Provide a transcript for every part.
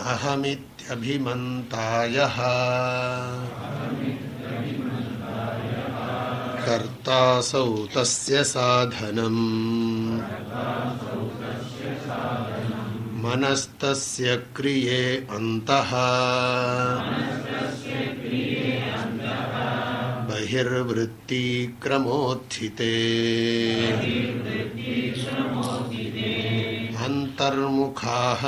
अहमित्यभिमन्तायः। कर्तासौ तस्य साधनम्। मनस्तस्य क्रिये अन्तः। बहिर्वृत्तिक्रमोत्थिते। अन्तर्मुखाहमित्येषा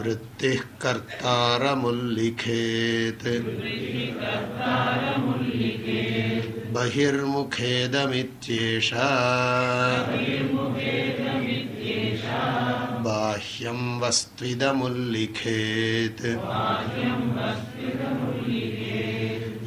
वृत्तिः कर्तारमुल्लिखेत् बहिर्मुखेदमित्येषा बाह्यं वस्त्विदमुल्लिखेत्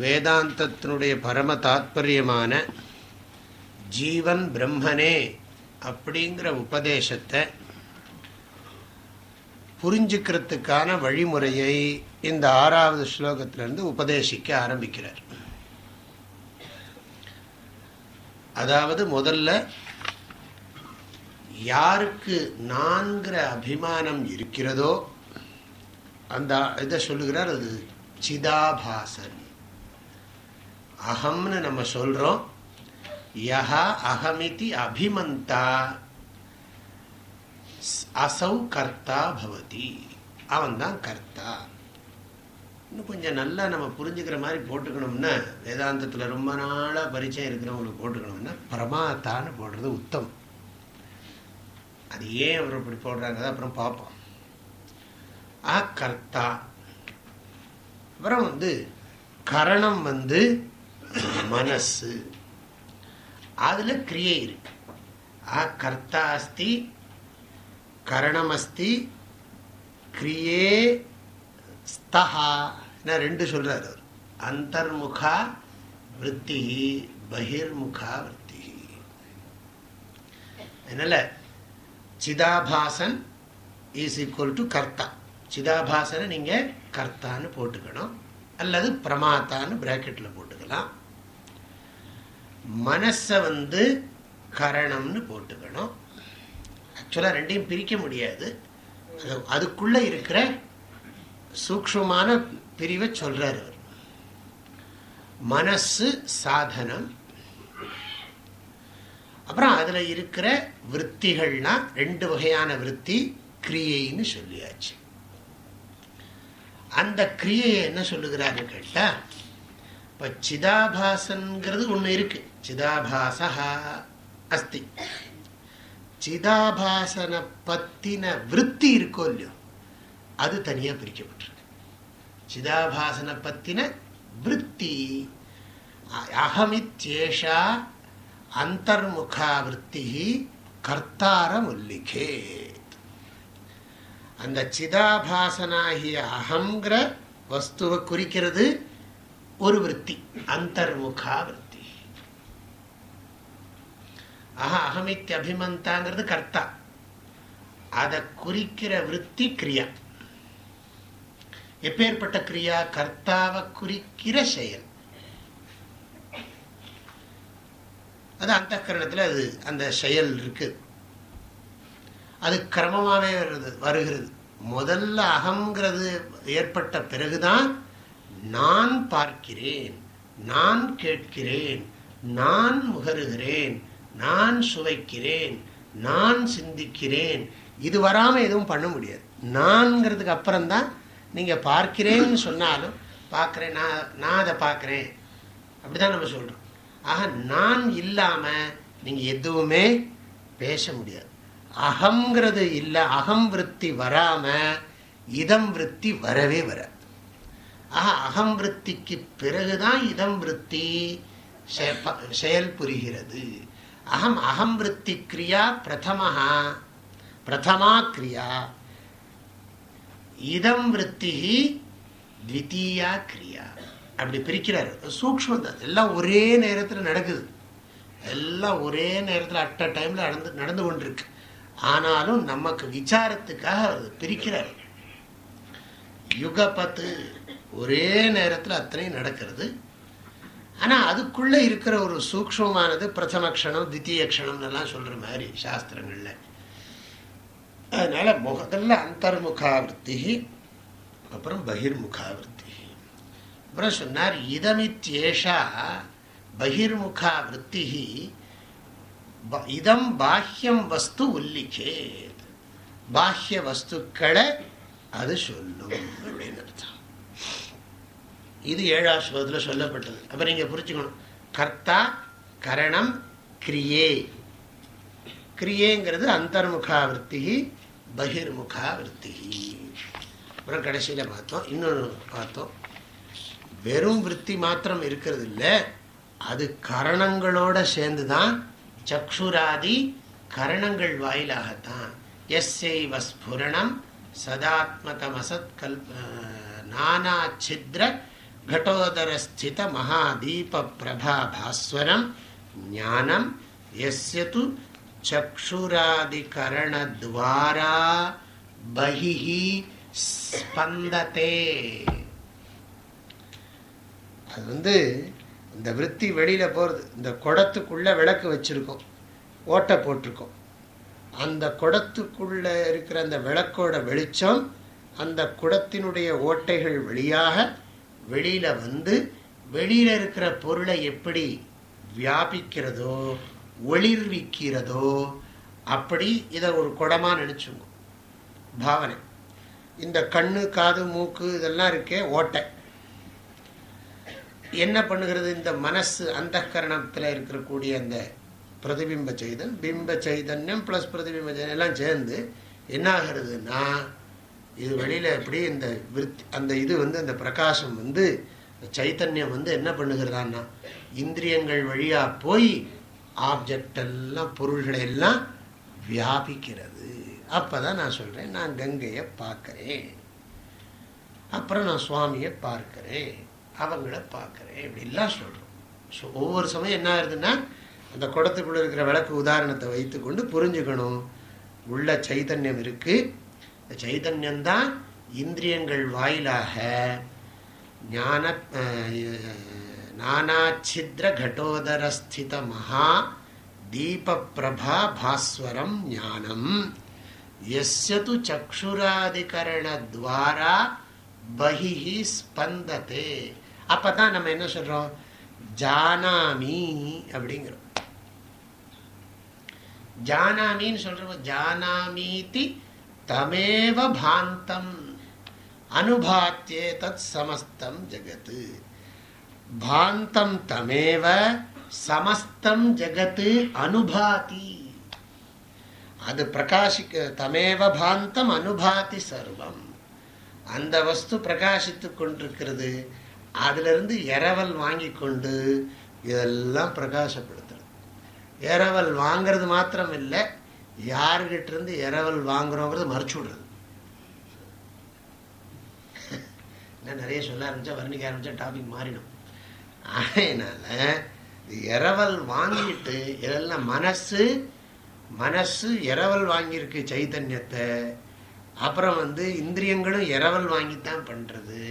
வேதாந்தத்தினுடைய பரம தாத்பரியமான ஜீவன் பிரம்மனே அப்படிங்கிற உபதேசத்தை புரிஞ்சுக்கிறதுக்கான வழிமுறையை இந்த ஆறாவது ஸ்லோகத்திலிருந்து உபதேசிக்க ஆரம்பிக்கிறார். அதாவது முதல்ல யாருக்கு நான்கிற அபிமானம் இருக்கிறதோ அந்த இதை சொல்லுகிறார் அது சிதாபாசன். அகம்னு நம்ம சொல்றோம். யஹா அகமிதி அபிமந்தா. அசௌ கர்த்தா பவதி. அவன்தான் கர்த்தா. இன்னும் கொஞ்சம் நல்லா நம்ம புரிஞ்சுக்கிற மாதிரி போட்டுக்கணும்னா வேதாந்தத்தில் ரொம்ப நாளாக பரிச்சயம் இருக்கிறவங்களுக்கு போட்டுக்கணும்னா பிரமாத்தான்னு போடுறது உத்தம். அது ஏன் அவர் இப்படி போடுறாங்க? அப்புறம் பார்ப்போம். ஆ கர்த்தா அப்புறம் வந்து கரணம் வந்து மனசு. அதுல கிரியை இருக்கு. ஆ கர்த்தா அஸ்தி கரணம் அஸ்தி கிரியே ஸ்தஹா. ரெண்டு சொல்றாரு அவர். அந்தர்முகா விற்பி பகிர்முகா விற்பி அதனால சிதாபாசன் இஸ் ஈக்குவல் டு கர்த்தா. சிதாபாசனை நீங்க கர்த்தான்னு போட்டுக்கணும். அல்லது பிரமாத்தான்னு பிராக்கெட்ல போட்டுக்கலாம். மனசை வந்து கரணம்னு போட்டுக்கணும். ஆக்சுவலாக ரெண்டையும் பிரிக்க முடியாது. அதுக்குள்ள இருக்கிற சூக்ஷமான பிரிவை சொல்கிறார் அவர். மனசு சாதனம். அப்புறம் அதுல இருக்கிற விற்த்திகள்னா ரெண்டு வகையான விற்பி கிரியைன்னு சொல்லியாச்சு. அந்த கிரியையை என்ன சொல்லுகிறாரு கேட்டா இப்போ சிதாபாசன்கிறது ஒன்று இருக்கு. சிதாபாசா அஸ்தி சிதாபாசன பத்தின விற்பி இருக்கோ இல்லையோ அது தனியா பிரிக்கப்பட்டிருக்கு. சிதாபாசன பத்தின விற்பி அகமித்யேஷா அந்தர்முகா விற்பி கர்த்தாரம் உல்லிகே அந்த சிதாபாசனாகிய அகங்கிற வஸ்துவை குறிக்கிறது ஒரு விற்பி அந்தர்முகா விற்பி ஆஹா அகமித்ய அபிமந்தாங்கிறது கர்த்தா. அதை குறிக்கிற விற்பி கிரியா. எப்பேற்பட்ட கிரியா? கர்த்தாவை குறிக்கிற செயல். அது அந்த கரணத்தில் அது அந்த செயல் இருக்கு. அது கிரமமாகவே வருது வருகிறது. முதல்ல அகங்கிறது ஏற்பட்ட பிறகுதான் நான் பார்க்கிறேன் நான் கேட்கிறேன் நான் முகருகிறேன் நான் சுவைக்கிறேன் நான் சிந்திக்கிறேன். இது வராமல் எதுவும் பண்ண முடியாது. நான்ங்கிறதுக்கு அப்புறம்தான் நீங்கள் பார்க்கிறேன்னு சொன்னாலும் பார்க்குறேன் நான் நான் அதை பார்க்குறேன். அப்படிதான் நம்ம சொல்கிறோம் ஆக நான் இல்லாமல் நீங்கள் எதுவுமே பேச முடியாது. அகங்கிறது இல்லை அகம் விற்பி வராமல் இதம் விற்பி வரவே வராது. ஆக அகம் விற்பிக்கு பிறகுதான் இதம் விற்பி செயல் புரிகிறது. அகம் அகம் விற்பி கிரியா பிரதமஹா பிரதமா கிரியா. இதம் விற்பி த்வித்தீயா கிரியா. அப்படி பிரிக்கிறார். சூக்மம் எல்லாம் ஒரே நேரத்தில் நடக்குது. எல்லாம் ஒரே நேரத்தில் அட் அ டைமில் நடந்து நடந்து கொண்டிருக்கு. ஆனாலும் நமக்கு விசாரத்துக்காக அவர் பிரிக்கிறார். யுகபத்து ஒரே நேரத்தில் அத்தனையும் நடக்கிறது. ஆனால் அதுக்குள்ளே இருக்கிற ஒரு சூக்ஷமானது பிரதம க்ஷணம் தித்திய க்ஷணம்னெல்லாம் சொல்கிற மாதிரி சாஸ்திரங்களில். அதனால் முதல்ல அந்தர்முகாவிருத்தி அப்புறம் பகிர்முகாவிருத்தி. அப்புறம் சொன்னார் இதமித்யேஷா பகிர்முகா விற்பி இதம் பாஹ்யம் வஸ்து உல்லிக்கேத் பாஹ்ய வஸ்துக்களை அது சொல்லும் அப்படின்னு அர்த்தம். இது ஏழாம் ஸ்லோகத்தில் சொல்லப்பட்டது. அப்போ நீங்கள் புரிச்சுக்கணும் கர்த்தா கரணம் கிரியே. கிரியேங்கிறது அந்தர்முகாவிருத்தி பகிர்முகாவிருத்தி. அப்புறம் கடைசியில் பார்த்தோம் இன்னொன்று பார்த்தோம். வெறும் விற்பி மாத்திரம் இருக்கிறது இல்லை அது கரணங்களோட சேர்ந்து தான் சக்ஷுராதி கரணங்கள் வாயிலாகத்தான். ஐ வஸ்புரணம் கல் நானா சித்ர घटोदरस्थित महादीपप्रभाभास्वरं ज्ञानं यस्य तु चक्षुरादिकरणद्वारा बहिः स्पन्दते அது வந்து இந்த விற்பி வெளியில் போகிறது இந்த குடத்துக்குள்ளே விளக்கு வச்சுருக்கோம் ஓட்டை போட்டிருக்கோம் அந்த குடத்துக்குள்ளே இருக்கிற அந்த விளக்கோட வெளிச்சம் அந்த குடத்தினுடைய ஓட்டைகள் வழியாக வெளியில் வந்து வெளியில் இருக்கிற பொருளை எப்படி வியாபிக்கிறதோ ஒளிர்விக்கிறதோ அப்படி இதை ஒரு குடமாக நினச்சுங்க. பாவனை. இந்த கண்ணு காது மூக்கு இதெல்லாம் இருக்கே ஓட்டை. என்ன பண்ணுகிறது இந்த மனசு அந்த கரணத்தில் இருக்கக்கூடிய அந்த பிரதிபிம்ப சைதன். பிம்ப சைதன்யம் ப்ளஸ் பிரதிபிம்ப சைதன்யம் எல்லாம் சேர்ந்து என்ன ஆகிறதுனா இது வெளியில் எப்படி இந்த விருத்தி அந்த இது வந்து அந்த பிரகாசம் வந்து சைத்தன்யம் வந்து என்ன பண்ணுகிறதான்னா இந்திரியங்கள் வழியாக போய் ஆப்ஜெக்ட் எல்லாம் பொருள்களை எல்லாம் வியாபிக்கிறது. அப்போ தான் நான் சொல்கிறேன் நான் கங்கையை பார்க்குறேன். அப்புறம் நான் சுவாமியை பார்க்குறேன். அவங்கள பார்க்குறேன். இப்படிலாம் சொல்கிறோம் ஸோ ஒவ்வொரு சமயம் என்ன ஆகுதுன்னா அந்த குடத்துக்குள்ளே இருக்கிற விளக்கு உதாரணத்தை வைத்துக்கொண்டு புரிஞ்சுக்கணும். உள்ள சைதன்யம் இருக்குது இந்த சைதன்யந்தான் இந்திரியங்கள் வாயிலாக ஞான நானாச்சித்ர கடோதரஸ்தித மகா தீபப்பிரபா பாஸ்வரம் ஞானம் எஸ்யது சக்ஷுராதிகரணத்வாரா பகிஹி ஸ்பந்ததே அப்போ தான் நம்ம என்ன சொல்கிறோம் ஜானாமி அப்படிங்கிறோம்। ஜானாமின்னு சொல்கிறோம் ஜானாமீதி தமேவ பாந்தம் அனுபாத்தியே தத் சமஸ்தம் ஜகத்து பாந்தம் தமேவ சமஸ்தம் ஜகத்து அனுபாதி அது பிரகாசிக்க தமேவ பாந்தம் அனுபாதி சர்வம் அந்த வஸ்து பிரகாசித்து கொண்டிருக்கிறது. அதிலிருந்து இரவல் வாங்கி கொண்டு இதெல்லாம் பிரகாசப்படுத்துறது. இரவல் வாங்கிறது மாத்திரம் இல்லை யாருக்கிட்ட இருந்து இரவல் வாங்குறோங்கிறத மறைச்சு விடுறது. இன்னும் நிறைய சொல்ல ஆரம்பிச்சா வர்ணிக்க ஆரம்பிச்சா டாபிக் மாறிடும். அதனால இரவல் வாங்கிட்டு இதெல்லாம் மனசு மனசு இரவல் வாங்கியிருக்கு சைத்தன்யத்தை அப்புறம் வந்து இந்திரியங்களும் இரவல் வாங்கித்தான் பண்ணுறது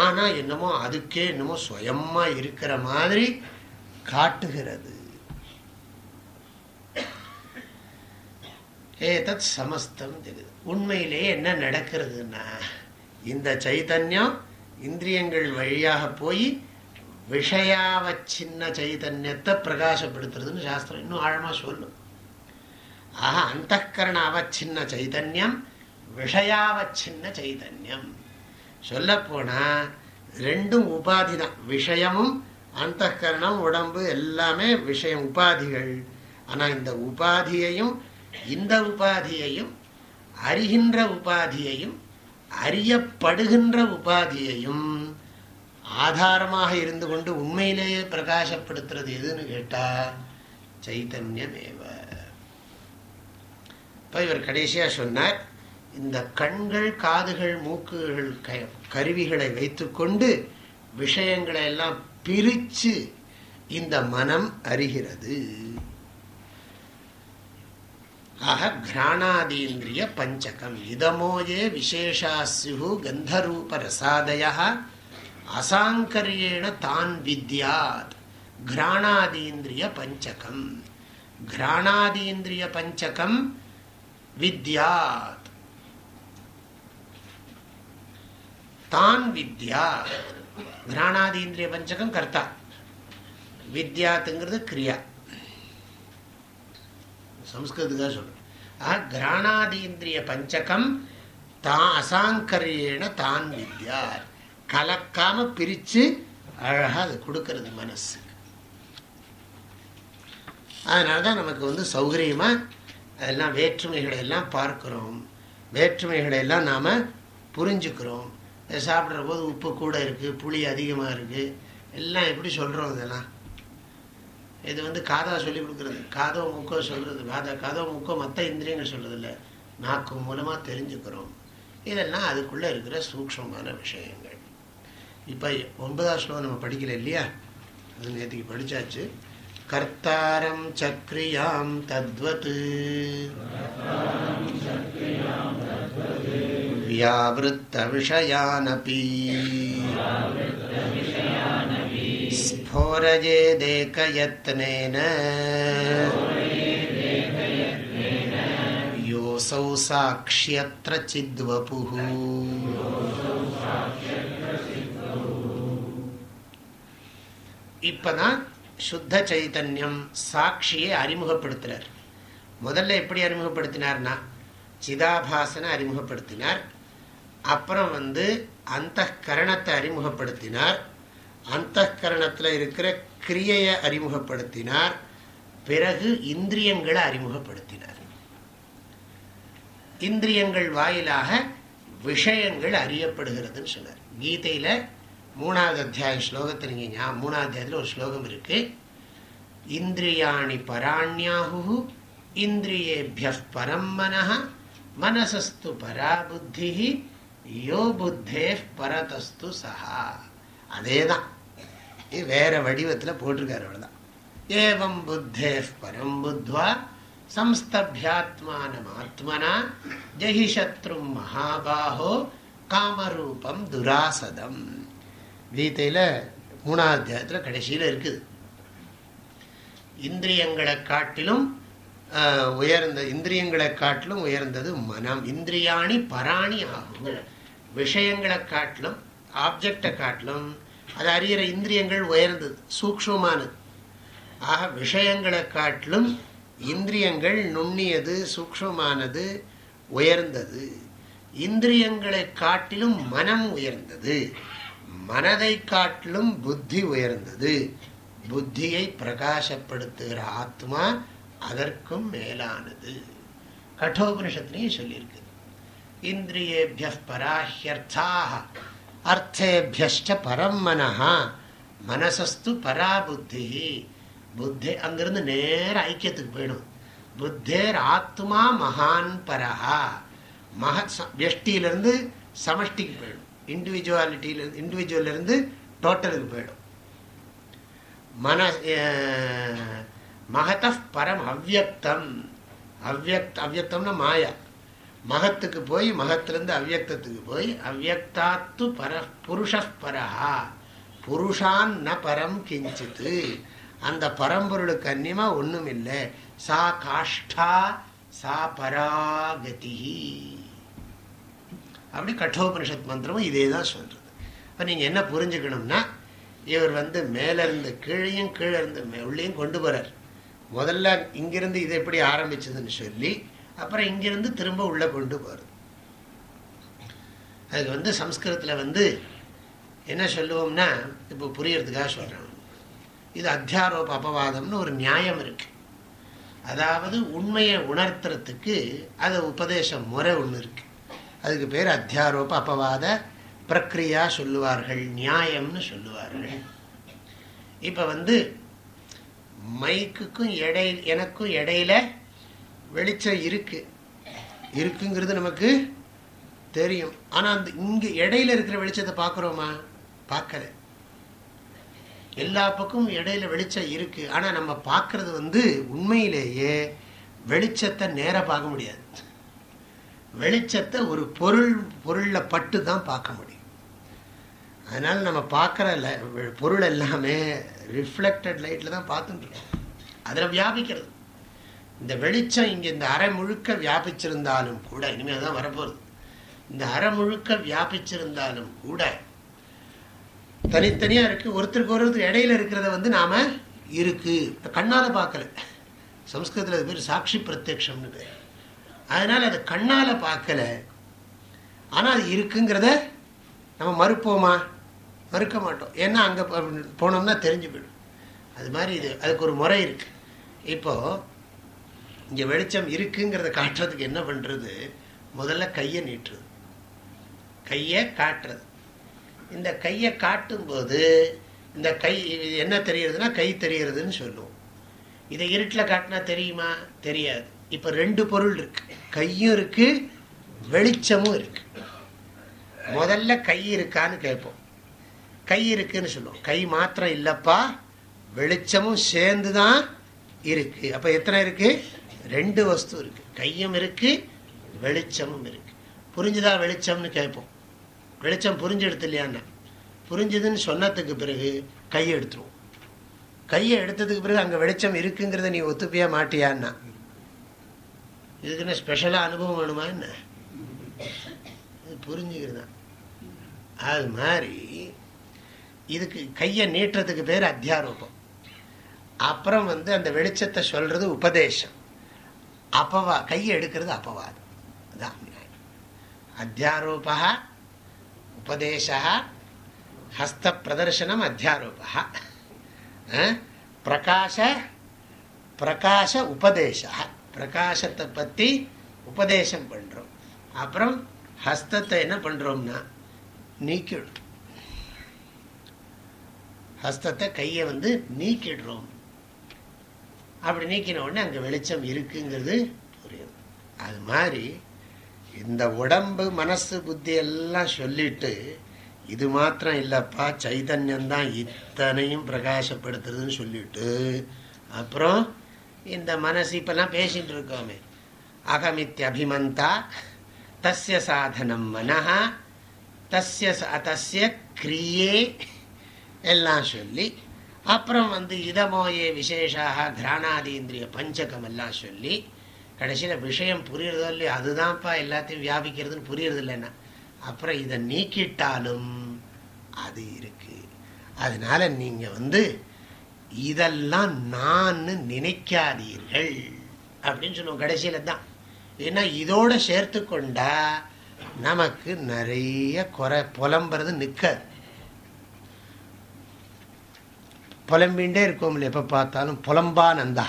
ஆனால் என்னமோ அதுக்கே என்னமோ சுயமாக இருக்கிற மாதிரி காட்டுகிறது. ஏதத் சமஸ்தம் ஜெகத் உண்மையிலே என்ன நடக்கிறதுன்னா இந்த சைதன்யம் இந்திரியங்கள் வழியாக போய் விஷயாவச்சின்ன சைதன்யத்தை பிரகாசப்படுத்துறதுன்னு சாஸ்திரம் இன்னும் ஆழமா சொல்லும். ஆஹா அந்த கரண அவச்சின்ன சைதன்யம் விஷயாவச்சின்ன சைதன்யம். சொல்ல போனா ரெண்டும் உபாதி தான் விஷயமும் அந்த கரணம் உடம்பு எல்லாமே விஷயம் உபாதிகள். ஆனால் இந்த உபாதியையும் இந்த உபாதியையும் அறிகின்ற உபாதியையும் அறியப்படுகின்ற உபாதியையும் ஆதாரமாக இருந்து கொண்டு உண்மையிலேயே பிரகாசப்படுத்துறது எதுன்னு கேட்டா சைத்தன்யமேவ. இப்போ இவர் கடைசியாக சொன்னார் இந்த கண்கள் காதுகள் மூக்குகள் கருவிகளை வைத்துக்கொண்டு விஷயங்களை எல்லாம் பிரித்து இந்த மனம் அறிகிறது. ஆக கிராணாதீந்திரிய பஞ்சகம். இதமோயே விசேஷாசியு கந்தரூப ரசாதய அசாங்கரியேண தான் வித்யாத். கிராணாதீந்திரிய பஞ்சகம். கிராணாதீந்திரிய பஞ்சகம் வித்யாத். தான் வித்யா கிராணாதீந்திரிய பஞ்சகம் கர்த்தா. வித்யாத்துங்கிறது கிரியா. சம்ஸ்கிருதத்துக்காக சொல்கிறேன் ஆ கிராணாதீந்திரிய பஞ்சகம் தான் அசாங்கரியேன தான் வித்யார். கலக்காமல் பிரிச்சு அழகாக அது கொடுக்கறது மனசு. அதனாலதான் நமக்கு வந்து சௌகரியமாக அதெல்லாம் வேற்றுமைகளை எல்லாம் பார்க்குறோம். வேற்றுமைகளை எல்லாம் நாம் புரிஞ்சுக்கிறோம். சாப்பிட்ற போது உப்பு கூட இருக்கு புளி அதிகமாக இருக்குது எல்லாம் எப்படி சொல்கிறோம் இதெல்லாம்? இது வந்து காதா சொல்லி கொடுக்குறது. காதோ முக்கோ சொல்கிறது காதா காதோ முக்கோ மற்ற இந்திரியங்கள் சொல்கிறது இல்லை நாக்கு மூலமாக தெரிஞ்சுக்கிறோம். இதெல்லாம் அதுக்குள்ளே இருக்கிற சூக்ஷமான விஷயங்கள். இப்போ ஒன்பதாம் ஸ்லோகம் நம்ம படிக்கல இல்லையா? அது நேற்றுக்கு படித்தாச்சு கர்த்தாரம் சக்ரியாம் தத்வத். வியாவிருத்த விஷயானபி. स्फोरजेदेकयत्नेन योऽसौ साक्ष्यत्र चिद्वपुः இப்பதான் சுத்த சைத்தன்யம் சாட்சியை அறிமுகப்படுத்துறார் முதல்ல எப்படி அறிமுகப்படுத்தினார்னா சிதாபாசனை அறிமுகப்படுத்தினார் அப்புறம் வந்து அந்த கரணத்தை அறிமுகப்படுத்தினார் அந்த கரணத்தில் இருக்கிற கிரியையை அறிமுகப்படுத்தினார். பிறகு இந்திரியங்களை அறிமுகப்படுத்தினார். இந்திரியங்கள் வாயிலாக விஷயங்கள் அறியப்படுகிறதுன்னு சொன்னார். கீதையில் மூணாவது அத்தியாய ஸ்லோகத்தை நீங்கள் மூணாவது அத்தியாயத்தில் ஒரு ஸ்லோகம் இருக்கு. இந்திரியாணி பராணியாகு இந்திரியேபிய பரம் மனஹ மனசஸ்து பரா புத்தி யோ புத்தே பரதஸ்து சஹா. அதே தான் வேற வடிவத்தில் போட்டிருக்காரு அவ்வளோதான் ஏவம் புத்தே பரம் புத்வா சம்ஸ்தபியாத்மானம் ஆத்மனா ஜெகி சத்ரும் மகாபாஹோ காமரூபம் துராசதம். கீதையில் மூணாவது அத்தியாயத்தில் கடைசியில் இருக்குது. இந்திரியங்களை காட்டிலும் உயர்ந்த இந்திரியங்களை காட்டிலும் உயர்ந்தது மனம். இந்திரியாணி பராணி ஆகும். விஷயங்களை காட்டிலும் ஆப்ஜெக்டை காட்டிலும் அது அறிகிற இந்திரியங்கள் உயர்ந்தது சூக்ஷமானது. ஆக விஷயங்களை காட்டிலும் இந்திரியங்கள் நுண்ணியது சூக்ஷமானது உயர்ந்தது. இந்திரியங்களை காட்டிலும் மனம் உயர்ந்தது. மனதை காட்டிலும் புத்தி உயர்ந்தது. புத்தியை பிரகாசப்படுத்துகிற ஆத்மா அதற்கும் மேலானது. கட்டோபனிஷத்துலையும் சொல்லியிருக்கு இந்திரியேபிய பராஹ்யர்த்தாக அர்த்தேபியஷ்ட பரம் மனஹா மனசஸ்து பரா புத்தி புத்தி அங்கிருந்து நேர ஐக்கியத்துக்கு போயிடும்। புத்தேர் ஆத்மா மகான் பரஹா। மக வெஷ்டியிலிருந்து சமஷ்டிக்கு போயிடும்। இண்டிவிஜுவாலிட்டியிலிருந்து இண்டிவிஜுவல்லிருந்து டோட்டலுக்கு போயிடும்। மன மகத பரம் அவ்வக்தம் அவ்வக்த் அவ்வக்தம்னா மாயா। மகத்துக்கு போய் மகத்திலிருந்து அவ்வியக்தத்துக்கு போய் அவ்வியக்தாத்து பர புருஷ பரஹா புருஷான் ந பரம் கிஞ்சித்து அந்த பரம்பொருளுக்கு கன்னிமா ஒன்றும் இல்லை சா காஷ்டா சா பராகதி. அப்படி கட்டோபனிஷத் மந்திரமும் இதே தான் சொல்றது. இப்போ நீங்கள் என்ன புரிஞ்சுக்கணும்னா இவர் வந்து மேல இருந்து கீழையும் கீழே இருந்து உள்ளேயும் கொண்டு போறார். முதல்ல இங்கிருந்து இது எப்படி ஆரம்பிச்சதுன்னு சொல்லி அப்புறம் இங்கிருந்து திரும்ப உள்ளே கொண்டு போகிறது அதுக்கு வந்து சம்ஸ்கிருதத்தில் வந்து என்ன சொல்லுவோம்னா இப்போ புரியறதுக்காக சொல்கிறேன் இது அத்தியாரோப அபவாதம்னு ஒரு நியாயம் இருக்குது அதாவது உண்மையை உணர்த்துறதுக்கு அது உபதேச முறை ஒன்று இருக்குது அதுக்கு பேர் அத்தியாரோப அபவாத பிரக்ரியா சொல்லுவார்கள் நியாயம்னு சொல்லுவார்கள். இப்போ வந்து மைக்குக்கும் இடை எனக்கும் இடையில வெளிச்சம் இருக்கு. இருக்குங்கிறது நமக்கு தெரியும். ஆனால் அந்த இங்கே இடையில இருக்கிற வெளிச்சத்தை பார்க்குறோமா? பார்க்கல. எல்லா பக்கமும் இடையில வெளிச்சம் இருக்கு. ஆனால் நம்ம பார்க்கறது வந்து உண்மையிலேயே வெளிச்சத்தை நேராக பார்க்க முடியாது. வெளிச்சத்தை ஒரு பொருள் பொருளில் பட்டு தான் பார்க்க முடியும். அதனால் நம்ம பார்க்குற பொருள் எல்லாமே ரிஃப்ளெக்டட் லைட்டில் தான் பார்த்துட்டுருக்கோம் அதில் வியாபிக்கிறது. இந்த வெளிச்சம் இங்கே இந்த அரை முழுக்க வியாபிச்சிருந்தாலும் கூட இனிமேல் தான் வரப்போகுது. இந்த அரை முழுக்க வியாபிச்சிருந்தாலும் கூட தனித்தனியாக இருக்குது ஒருத்தருக்கு ஒருத்தர் இடையில இருக்கிறத வந்து நாம் இருக்குது கண்ணால் பார்க்கல. சம்ஸ்கிருதத்தில் அது பேர் சாட்சி பிரத்யக்ஷம்னு பேர். அதனால் அது கண்ணால் பார்க்கல. ஆனால் அது இருக்குங்கிறத நம்ம மறுப்போமா? மறுக்க மாட்டோம். ஏன்னா அங்கே போனோம்னா தெரிஞ்சு போயிடும். அது மாதிரி இது அதுக்கு ஒரு முறை இருக்குது இப்போது இங்கே வெளிச்சம் இருக்குங்கிறத காட்டுறதுக்கு என்ன பண்ணுறது முதல்ல கையை நீட்டுறது. கையை காட்டுறது. இந்த கையை காட்டும்போது இந்த கை என்ன தெரியறதுன்னா கை தெரியறதுன்னு சொல்லுவோம். இதை இருட்டில் காட்டினா தெரியுமா? தெரியாது. இப்போ ரெண்டு பொருள் இருக்கு. கையும் இருக்கு வெளிச்சமும் இருக்கு. முதல்ல கை இருக்கான்னு கேட்போம். கை இருக்குன்னு சொல்லுவோம். கை மாத்திரம் இல்லைப்பா வெளிச்சமும் சேர்ந்து தான் இருக்கு. அப்போ எத்தனை இருக்குது ரெண்டு வஸ்து இருக்கு. கையும் இருக்கு வெளிச்சமும் இருக்கு. புரிஞ்சுதா வெளிச்சம்னு கேட்போம். வெளிச்சம் புரிஞ்செடுத்து இல்லையான்னா புரிஞ்சுதுன்னு சொன்னதுக்கு பிறகு கையை எடுத்துருவோம். கையை எடுத்ததுக்கு பிறகு அங்கே வெளிச்சம் இருக்குங்கிறத நீ ஒத்துப்பியா மாட்டியான்னா இதுக்கு என்ன ஸ்பெஷலாக அனுபவம் வேணுமா என்ன? புரிஞ்சுக்கிறது? அது மாதிரி இதுக்கு கையை நீட்டுறதுக்கு பேர் அத்தியாரோபம். அப்புறம் வந்து அந்த வெளிச்சத்தை சொல்றது உபதேசம். அப்பவா கையை எடுக்கிறது அப்பவாதம் அதுதான் அத்தியாரூபா உபதேசா ஹஸ்த பிரதர்சனம் அத்தியாரூபா பிரகாச பிரகாச உபதேச பிரகாசத்தை பற்றி உபதேசம் பண்ணுறோம் அப்புறம் ஹஸ்தத்தை என்ன பண்ணுறோம்னா நீக்கிடும். ஹஸ்தத்தை கையை வந்து நீக்கிடுறோம். அப்படி நீக்கின உடனே அங்கே வெளிச்சம் இருக்குங்கிறது புரியும் அது மாதிரி இந்த உடம்பு மனசு புத்தி எல்லாம் சொல்லிட்டு இது மாத்திரம் இல்லைப்பா சைதன்யம்தான் இத்தனையும் பிரகாசப்படுத்துறதுன்னு சொல்லிட்டு அப்புறம் இந்த மனசு இப்பெல்லாம் பேசிகிட்டு இருக்கோமே. அகமித்யபிமந்தா தஸ்ய சாதனம் மனஹா தஸ்ய தஸ்ய கிரியே எல்லாம் சொல்லி அப்புறம் வந்து இதமோயே விசேஷாக கிராணாதீந்திரிய பஞ்சகம் எல்லாம் சொல்லி கடைசியில் விஷயம் புரியறதோ இல்லையோ அதுதான்ப்பா எல்லாத்தையும் வியாபிக்கிறதுன்னு புரியறது இல்லைன்னா அப்புறம் இதை நீக்கிட்டாலும் அது இருக்கு. அதனால நீங்கள் வந்து இதெல்லாம் நான் நினைக்காதீர்கள் அப்படின்னு சொல்லுவோம் கடைசியில தான். ஏன்னா இதோட சேர்த்து கொண்டா நமக்கு நிறைய குறை புலம்புறது நிற்காது புலம்பின்ண்டே இருக்கோம் எப்போ பார்த்தாலும் புலம்பா நந்தா.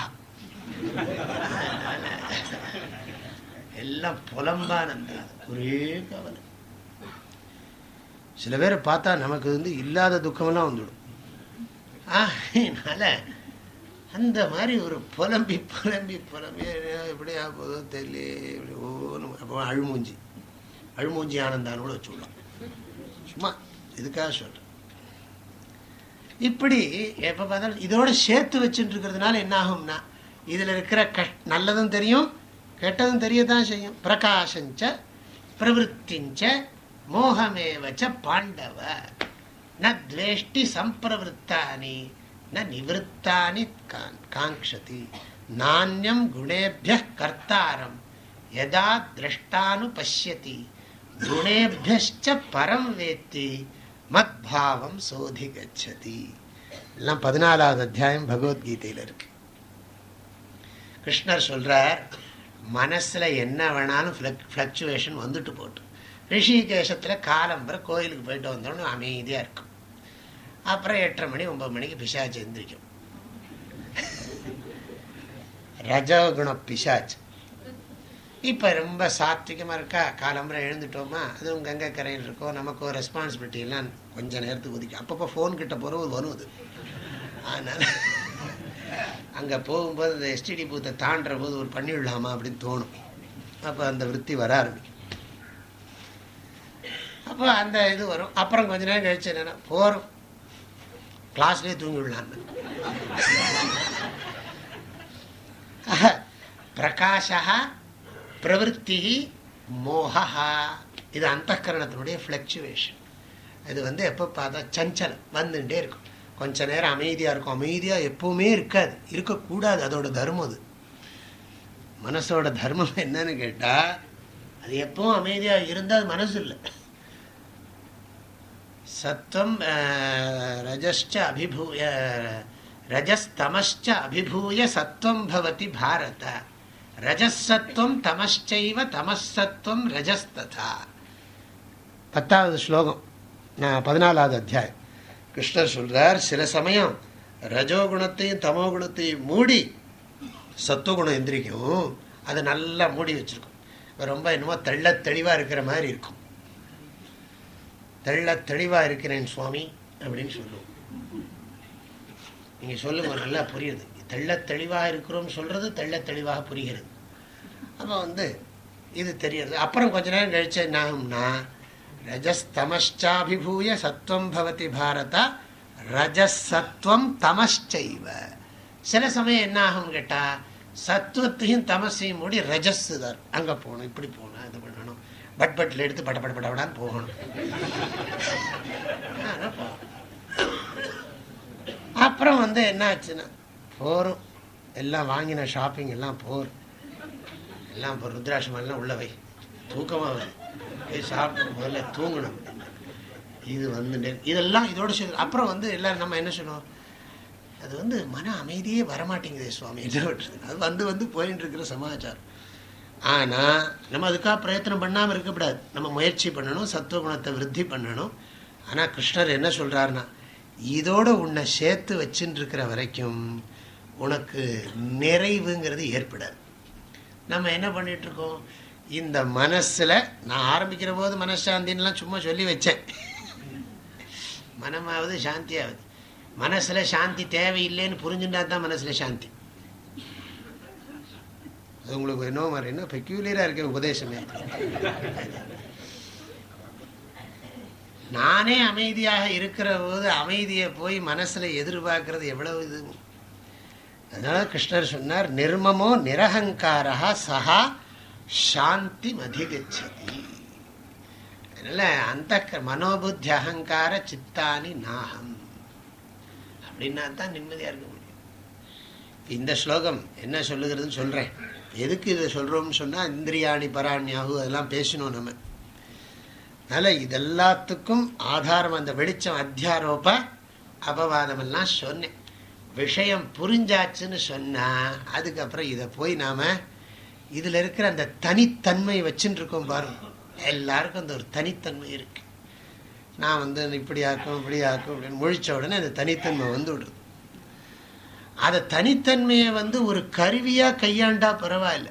எல்லாம் புலம்பா நந்தா. ஒரே கவலை. சில பேரை பார்த்தா நமக்கு வந்து இல்லாத துக்கமெல்லாம் வந்துடும். அதனால அந்த மாதிரி ஒரு புலம்பி புலம்பி புலம்பி எப்படி ஆகுதோ தெரியல இப்படி ஓன்னு அப்போ அழுமூஞ்சி. அழுமூஞ்சி ஆனந்தான்னு கூட வச்சுடலாம் சும்மா இதுக்காக சொல்கிறேன் இப்படி எப்போ பார்த்தாலும் இதோட சேர்த்து வச்சுட்டு இருக்கிறதுனால என்ன ஆகும்னா இதில் இருக்கிற கஷ் நல்லதும் தெரியும் கெட்டதும் தெரியத்தான் செய்யும். பிரகாஷஞ்ச பிரவருத்திஞ்ச மோகமேவச்ச பாண்டவ. ந துவேஷ்டி சம்பிரவருத்தானி ந நிவத்தானி காங்ஷதி நானியம் குணேபிய கர்த்தாரம் யதா திரஷ்டானு பசியதி குணேபியச்ச பரம் வேத்தி. மத்பாவம் சோதி கச்சதி எல்லாம் பதினாலாவது அத்தியாயம் பகவத்கீதையில் இருக்கு. கிருஷ்ணர் சொல்கிறார் மனசுல என்ன வேணாலும் ஃப்ளக்சுவேஷன் வந்துட்டு போட்டு ரிஷிகேஷத்துல காலம்பரம் கோயிலுக்கு போயிட்டு வந்தோன்னு அமைதியா இருக்கும். அப்புறம் எட்டரை மணி ஒன்பது மணிக்கு பிசாச்சு எந்திரிக்கும். ரஜகுண பிசாச்சு. இப்போ ரொம்ப சாத்விகமாக இருக்கா? காலம்பரம் எழுந்துட்டோமா? அதுவும் கங்கை கரையில் இருக்கோம். நமக்கு ஒரு ரெஸ்பான்சிபிலிட்டி எல்லாம் கொஞ்சம் நேரத்துக்கு ஒதுக்கி. அப்பப்போ ஃபோன் கிட்ட போகிறது வரும் அது. அதனால் அங்கே போகும்போது இந்த எஸ்டிடி பூத்தை தாண்டுற போது ஒரு பண்ணி விடலாமா அப்படின்னு தோணும். அப்போ அந்த விற்பி வர ஆரம்பிக்கும் அப்போ அந்த இது வரும். அப்புறம் கொஞ்ச நேரம் கழிச்சு என்னென்னா போகிறோம் கிளாஸ்லேயே தூங்கி விடலான்னு பிரகாஷா பிரவருத்தி மோகா இது அந்த கரணத்தினுடைய ஃப்ளக்சுவேஷன் இது வந்து எப்போ பார்த்தா சஞ்சலம் வந்துட்டே இருக்கும். கொஞ்ச நேரம் அமைதியாக இருக்கும். அமைதியாக எப்பவுமே இருக்காது. இருக்கக்கூடாது. அதோட தர்மம் அது. மனசோட தர்மம் என்னன்னு கேட்டால் அது எப்பவும் அமைதியாக இருந்தால் மனசு இல்லை. சத்வம் ரஜஸ்ட அபிபூய ரஜஸ்தமஸ்ட அபிபூய சத்வம் பவதி பாரத. ரஜசத்துவம் தமச்சைவ தமசத்துவம் ரஜஸ்ததா. பத்தாவது ஸ்லோகம் பதினாலாவது அத்தியாயம். கிருஷ்ணர் சொல்றார் சில சமயம் ரஜோகுணத்தையும் தமோ குணத்தையும் மூடி சத்துவகுணம் எந்திரிக்கும். அதை நல்லா மூடி வச்சிருக்கும். ரொம்ப என்னமோ தெள்ள தெளிவாக இருக்கிற மாதிரி இருக்கும். தெள்ள தெளிவாக இருக்கிறேன் சுவாமி அப்படின்னு சொல்லுவோம். நீங்கள் சொல்லுங்க நல்லா புரியுது. தெள்ள தெளிவாக இருக்கிறோம்னு சொல்கிறது தெள்ள தெளிவாக புரிகிறது. அப்போ வந்து இது தெரியறது அப்புறம் கொஞ்ச நேரம் கழிச்சு என்ன ஆகும்னா ரஜஸ்தமஷ்டாபிபூய சத்வம் பவதி பாரத ரஜசத்வம் தமஷ்டைவ சில சமயம் என்ன ஆகும் கேட்டால் சத்துவத்தையும் தமசையும் மூடி ரஜஸ் தான். அங்கே போகணும் இப்படி போகணும் இது பண்ணணும். பட் பட்டில் எடுத்து பட பட படபடான்னு போகணும். அப்புறம் வந்து என்ன ஆச்சுன்னா போகிறோம் எல்லாம் வாங்கின ஷாப்பிங் எல்லாம் போர் எல்லாம் இப்போ ருத்ராட்சம் உள்ளவை தூக்கமாக வை. தூக்கமாக போய் சாப்பிட்டு முதல்ல தூங்கணும். இது வந்து இதெல்லாம் இதோட சேர்ந்து அப்புறம் வந்து எல்லோரும் நம்ம என்ன சொல்லுவோம்? அது வந்து மன அமைதியே வரமாட்டேங்குது சுவாமி. என்ன அது வந்து வந்து போயின்னு இருக்கிற சமாச்சாரம். ஆனால் நம்ம அதுக்காக பிரயத்தனம் பண்ணாமல் இருக்கக்கூடாது நம்ம முயற்சி பண்ணணும் சத்துவகுணத்தை விருத்தி பண்ணணும். ஆனால் கிருஷ்ணர் என்ன சொல்கிறாருன்னா இதோடு உன்னை சேர்த்து வச்சுட்டு இருக்கிற வரைக்கும் உனக்கு நிறைவுங்கிறது ஏற்படாது. நம்ம என்ன பண்ணிகிட்ருக்கோம் இந்த மனசில் நான் ஆரம்பிக்கிற போது மனசாந்தின்லாம் சும்மா சொல்லி வச்சேன். மனமாவது சாந்தியாவது. மனசில் சாந்தி தேவையில்லைன்னு புரிஞ்சுட்டா தான் மனசில் சாந்தி. அது உங்களுக்கு என்ன மாதிரி என்ன பெக்யூலியராக இருக்க உபதேசமே. நானே அமைதியாக இருக்கிற போது அமைதியை போய் மனசில் எதிர்பார்க்கறது எவ்வளவு இது அதனால கிருஷ்ணர் சொன்னார் நிர்மமோ நிரகங்காரா சஹா சாந்தி மதிகச்சதி அதனால அந்த மனோபுத்தி அகங்கார சித்தானி நாகம். அப்படின்னா தான் நிம்மதியாக இருக்க முடியும். இந்த ஸ்லோகம் என்ன சொல்லுகிறதுன்னு சொல்கிறேன் எதுக்கு இதை சொல்கிறோம்னு சொன்னால் இந்திரியாணி பராணியாகு அதெல்லாம் பேசணும் நம்ம. அதனால் இதெல்லாத்துக்கும் ஆதாரம் அந்த வெளிச்சம் அத்தியாரோப அபவாதம் எல்லாம் சொன்னேன். விஷயம் புரிஞ்சாச்சுன்னு சொன்னால் அதுக்கப்புறம் இதை போய் நாம் இதில் இருக்கிற அந்த தனித்தன்மை வச்சுட்டு இருக்கோம் பாருங்க எல்லாருக்கும் அந்த ஒரு தனித்தன்மை இருக்கு. நான் வந்து இப்படி ஆக்கும் இப்படி ஆக்கும் அப்படின்னு முழிச்ச உடனே அந்த தனித்தன்மை வந்து விடுது. அதை தனித்தன்மையை வந்து ஒரு கருவியாக கையாண்டா பரவாயில்ல.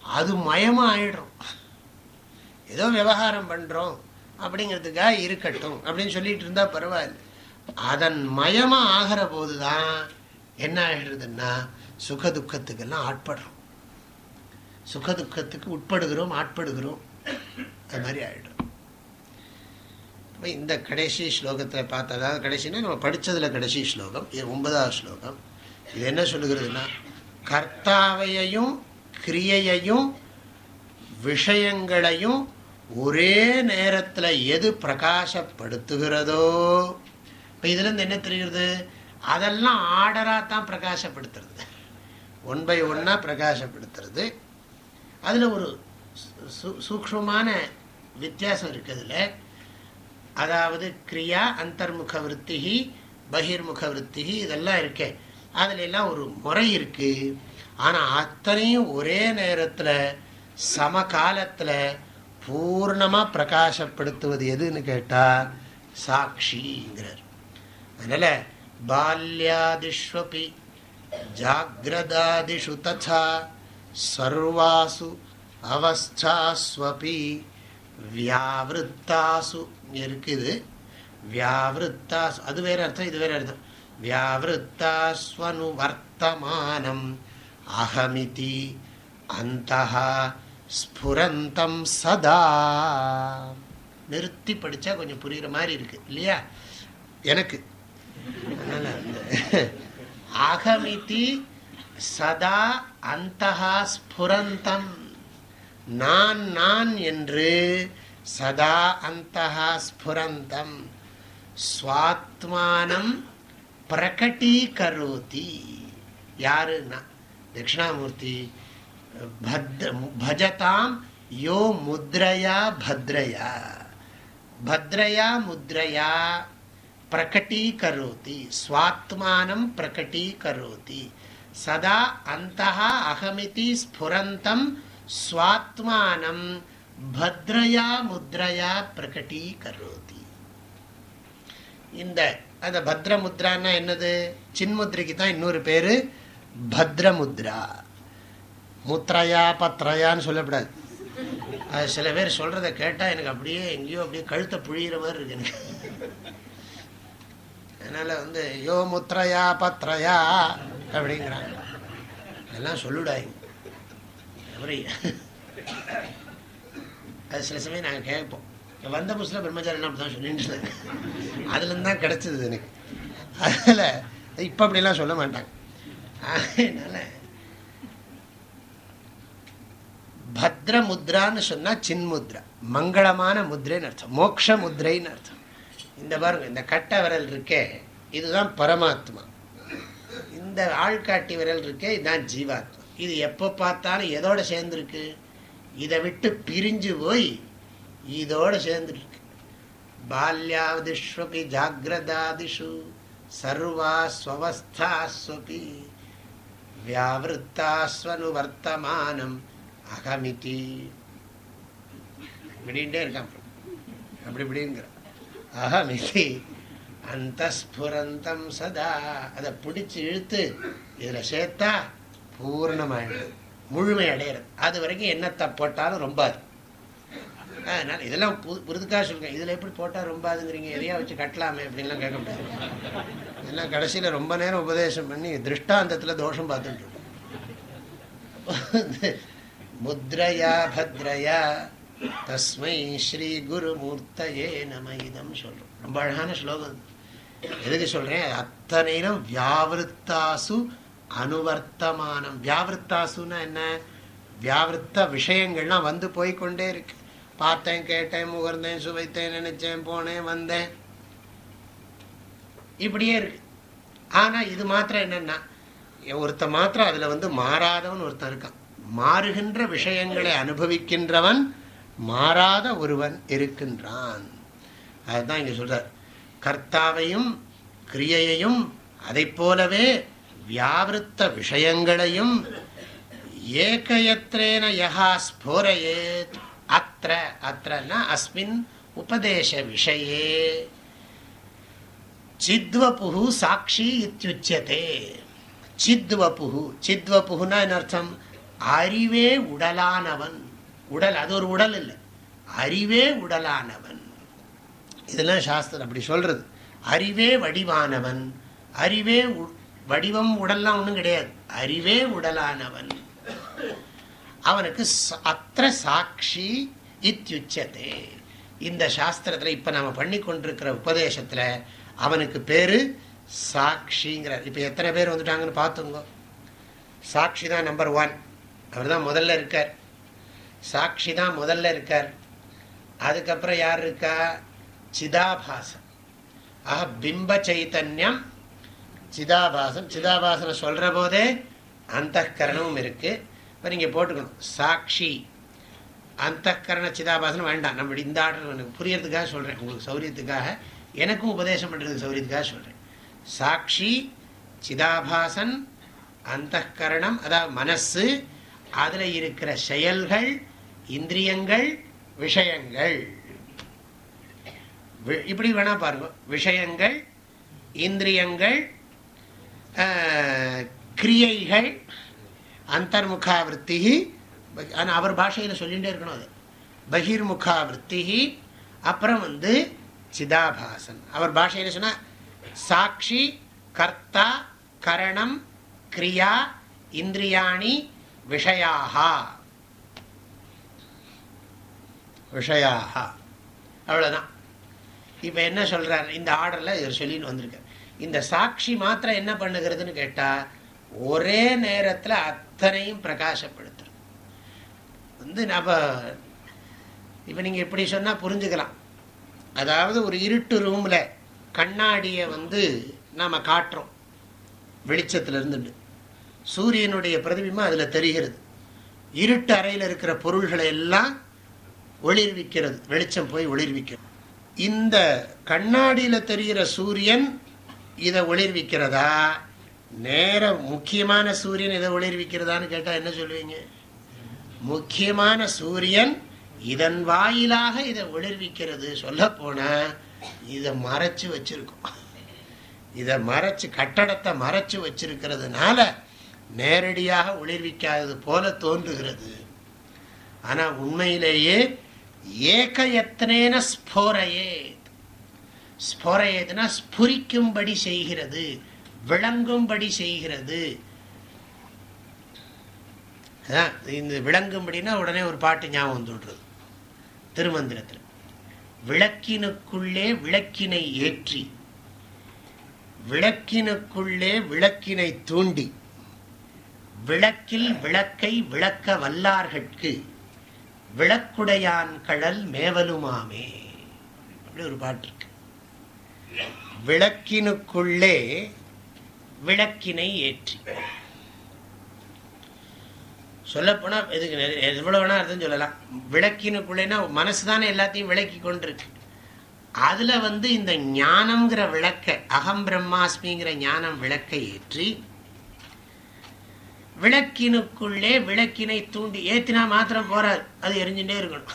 அது மயமாக ஆயிடும். ஏதோ விவகாரம் பண்ணுறோம் அப்படிங்கிறதுக்காக இருக்கட்டும் அப்படின்னு சொல்லிட்டு இருந்தால் பரவாயில்ல. அதன் மயமாக ஆகிற போது தான் என்ன ஆகிடுதுன்னா சுக துக்கத்துக்கெல்லாம் ஆட்படுறோம். சுக துக்கத்துக்கு உட்படுகிறோம் ஆட்படுகிறோம். அது மாதிரி ஆகிடும் இந்த கடைசி ஸ்லோகத்தில் பார்த்ததாவது கடைசினா நம்ம படித்ததில் கடைசி ஸ்லோகம் இது ஒன்பதாவது ஸ்லோகம். இது என்ன சொல்லுகிறதுனா கர்த்தாவையையும் கிரியையையும் விஷயங்களையும் ஒரே நேரத்தில் எது பிரகாசப்படுத்துகிறதோ இப்போ இதுலேருந்து என்ன தெரிகிறது அதெல்லாம் ஆர்டராக தான் பிரகாசப்படுத்துறது. ஒன் பை ஒன்னாக பிரகாசப்படுத்துறது. அதில் ஒரு சூக்ஷமான வித்தியாசம் இருக்குதுல அதாவது கிரியா அந்தர்முக விற்பி பகிர்முக விற்பி இதெல்லாம் இருக்கே. அதுல எல்லாம் ஒரு முறை இருக்கு. ஆனால் அத்தனையும் ஒரே நேரத்தில் சமகாலத்தில் பூர்ணமாக பிரகாசப்படுத்துவது எதுன்னு கேட்டால் சாட்சிங்கிறார் அதனால பால்யாதிஷ்வபி ஜாகிரதாதிஷு ததா சர்வாசு அவஸ்தாஸ்வபி வியாவிருத்தாசு இருக்குது. வியாவிருத்தாசு அது வேற அர்த்தம் இது வேற அர்த்தம். வியாவிருத்தாஸ்வனு வர்த்தமானம் அகமிதி அந்த ஸ்புரந்தம் சதா. நிறுத்தி படித்தா கொஞ்சம் புரிகிற மாதிரி இருக்குது இல்லையா? எனக்கு அகமிதி சதா அந்த ஸ்புரந்தம். நான் நான் என்று சதா அந்த ஸ்புரந்தம். சுவாத்மானம் பிரகட்டீகரோதி யாருன்னா? தட்சிணாமூர்த்தி பஜதாம் யோ முத்ரயா பத்ரயா. பத்ரயா முத்ரயா பிரகட்டீகரோதி ஸ்வாத்மானம் பிரகட்டீகரோதி சதா அந்த அகமிதி ஸ்புரந்தம் ஸ்வாத்மானம் பத்ரயா முத்ரயா பிரகட்டீகரோதி இந்த அந்த பத்ரமுத்ரான்னா என்னது? சின்முத்ரைக்கு தான் இன்னொரு பேரு பத்ரமுத்ரா. முத்ரையா பத்ரையான்னு சொல்லக்கூடாது அது சில பேர் சொல்றத கேட்டால் எனக்கு அப்படியே எங்கேயோ அப்படியே கழுத்தை புழியிற மாதிரி இருக்கு எனக்கு. அதனால வந்து யோ முத்ரையா பத்திரையா அப்படிங்கிறாங்க. அதெல்லாம் சொல்லுடாங்க அது சில சமயம் நாங்கள் கேட்போம். வந்த புதுசில் பிரம்மச்சாரி என்ன தான் சொல்லிட்டு அதுலேருந்து தான் கிடச்சிது எனக்கு. அதில் இப்போ அப்படிலாம் சொல்ல மாட்டாங்க. அதனால பத்ர முத்ரான்னு சொன்னால் சின்முத்ரா மங்களமான முத்ரைன்னு அர்த்தம். மோக்ஷ முத்ரைன்னு அர்த்தம். இந்த பாருங்க இந்த கட்ட விரல் இருக்கே. இதுதான் பரமாத்மா. இந்த ஆள்காட்டி விரல் இருக்கே இதுதான் ஜீவாத்மா. இது எப்போ பார்த்தாலும் எதோட சேர்ந்துருக்கு? இதை விட்டு பிரிஞ்சு போய் இதோட சேர்ந்துருக்கு. பால்யாவதிஷ்வபி ஜாகிரதாதிஷு சர்வா ஸ்வஸ்தாஸ்வபி வியாவிருத்தாஸ்வனு வர்த்தமானம் அகமிதி. இப்படின்ட்டே இருக்கான். அப்படி இப்படிங்கிற. அகமிதி. அந்தஸ்புரந்தம் சதா. அதை பிடிச்சி இழுத்து இதில் சேர்த்தா பூர்ணமாயிடுது முழுமை அடையிறது. அது வரைக்கும் என்னத்தை போட்டாலும் ரொம்ப அதனால் இதெல்லாம் புது புதுக்காக சொல்லுங்க இதில் எப்படி போட்டால் ரொம்ப அதுங்கிறீங்க எதையா வச்சு கட்டலாமே அப்படின்லாம் கேட்க முடியாது. இதெல்லாம் கடைசியில் ரொம்ப நேரம் உபதேசம் பண்ணி திருஷ்டாந்தத்தில் தோஷம் பார்த்துட்டு முத்ரயா பத்ரயா தஸ்மை ஸ்ரீ குருமூர்த்தையே நம இதம் சொல்றோம். ரொம்ப அழகான ஸ்லோகம் எதுக்கு சொல்றேன்? அத்தனையிலும் வியாவிருத்தாசு அனுவர்த்தமானம். வியாவிருத்தாசுன்னா என்ன? வியாவிருத்த விஷயங்கள்லாம் வந்து போய்கொண்டே இருக்கு. பார்த்தேன் கேட்டேன் முகர்ந்தேன் சுவைத்தேன் நினைச்சேன் போனேன் வந்தேன். இப்படியே இருக்கு. ஆனா இது மாத்திரம் என்னன்னா ஒருத்த மாத்திரம் அதுல வந்து மாறாதவன் ஒருத்தன் இருக்கான். மாறுகின்ற விஷயங்களை அனுபவிக்கின்றவன் மாறாத ஒருவன் இருக்கின்றான். அதுதான் இங்க சொல்றார். கர்த்தாவையும் கிரியையையும் அதை போலவே வியாவிருத்த விஷயங்களையும் ஏகயத்ரேன யகா ஸ்போரையேத் அத்த அத்தனா அஸ்மின் உபதேச விஷயே. சித்வபுகு சாட்சி இத்தியுச்சதே சித்வபுகு சித்வபுகுனா என்ன அர்த்தம்? அறிவே உடலானவன். உடல் அது ஒரு உடல் இல்லை. அறிவே உடலானவன். இதெல்லாம் சாஸ்திரம் அப்படி சொல்றது. அறிவே வடிவானவன். அறிவே வடிவம் உடல்லாம் ஒன்றும் கிடையாது. அறிவே உடலானவன். அவனுக்கு அத்த சாட்சி இத்தியுச்சதே இந்த சாஸ்திரத்தில் இப்போ நம்ம பண்ணி கொண்டிருக்கிற உபதேசத்தில் அவனுக்கு பேரு சாட்சிங்கிறார். இப்போ எத்தனை பேர் வந்துட்டாங்கன்னு பார்த்துங்க சாட்சி தான் நம்பர் ஒன் அவர் தான் முதல்ல இருக்கார். சாட்சி தான் முதல்ல இருக்கார். அதுக்கப்புறம் யார் இருக்கா? சிதாபாசம். ஆஹா பிம்ப சைத்தன்யம் சிதாபாசம். சிதாபாசனை சொல்ற போதே அந்த கரணமும் இருக்கு. இப்போ நீங்கள் போட்டுக்கணும். சாட்சி. அந்த கரண சிதாபாசனம் வேண்டாம். நம்ம இந்த ஆர்டர் எனக்கு புரியறதுக்காக சொல்கிறேன் உங்களுக்கு சௌரியத்துக்காக எனக்கும் உபதேசம் பண்ணுறதுக்கு சௌரியத்துக்காக சொல்கிறேன் சாட்சி சிதாபாசன் அந்த கரணம் அதாவது மனசு அதில் இருக்கிற செயல்கள் இந்திரியங்கள் விஷயங்கள். இப்படி வேணா பாருங்க. விஷயங்கள் இந்திரியங்கள் கிரியைகள் அந்தர்முகாவிருத்தி ஆனால் அவர் பாஷையில் சொல்லிகிட்டே இருக்கணும் அது. பகிர்முகாவிருத்தி அப்புறம் வந்து சிதாபாசன். அவர் பாஷையில் சொன்னால் சாட்சி கர்த்தா கரணம் கிரியா இந்திரியாணி விஷயாக விஷயாக அவ்வளோதான் இப்போ என்ன சொல்கிறார் இந்த ஆர்டரில் இவர் சொல்லின்னு வந்திருக்கார். இந்த சாட்சி மாத்திரம் என்ன பண்ணுகிறதுன்னு கேட்டால் ஒரே நேரத்தில் அத்தனையும் பிரகாசப்படுத்தும். வந்து நம்ம இப்போ நீங்கள் இப்படி சொன்னால் புரிஞ்சுக்கலாம். அதாவது ஒரு இருட்டு ரூமில் கண்ணாடியை வந்து நாம் காட்டுறோம். வெளிச்சத்தில் இருந்துட்டு. சூரியனுடைய பிரதிபிம்பம் அதில் தெரிகிறது. இருட்டு அறையில் இருக்கிற பொருள்களை எல்லாம் ஒளிர்விக்கிறது. வெளிச்சம் போய் ஒளிர்விக்கிறது. இந்த கண்ணாடியில் தெரிகிற சூரியன் இதை ஒளிர்விக்கிறதா? நேர முக்கியமான சூரியன் இதை ஒளிர்விக்கிறதான்னு கேட்டால் என்ன சொல்லுவீங்க? முக்கியமான சூரியன் இதன் வாயிலாக இதை ஒளிர்விக்கிறது. சொல்ல இதை மறைச்சு வச்சிருக்கோம். இதை மறைச்சு கட்டடத்தை மறைச்சு வச்சிருக்கிறதுனால நேரடியாக ஒளிர்விக்காதது போல தோன்றுகிறது. ஆனால் உண்மையிலேயே ஏக எத்தனேன ஸ்போரையே ஸ்போரையதுனா ஸ்புரிக்கும்படி செய்கிறது விளங்கும்படி செய்கிறது. இந்த விளங்கும்படினா உடனே ஒரு பாட்டு ஞாபகம் வந்துடுறது திருமந்திரத்தில். விளக்கினுக்குள்ளே விளக்கினை ஏற்றி விளக்கினுக்குள்ளே விளக்கினை தூண்டி விளக்கில் விளக்கை விளக்க வல்லார்கட்கு விளக்குடையான் கடல் மேவலுமாமே. அப்படி ஒரு பாட்டு இருக்கு விளக்கினுக்குள்ளே விளக்கினை ஏற்றி. சொல்லப்போனா இதுக்கு எவ்வளவு வேணா அர்த்தம் சொல்லலாம். விளக்கினுக்குள்ளேனா மனசு தானே எல்லாத்தையும் விளக்கி கொண்டிருக்கு. அதுல வந்து இந்த ஞானம்ங்கிற விளக்க அகம் பிரம்மாஸ்மிங்கிற ஞானம் விளக்கை ஏற்றி விளக்கினுக்குள்ளே விளக்கினை தூண்டி ஏத்தினா மாத்திரம் போகிறார் அது எரிஞ்சுட்டே இருக்கணும்.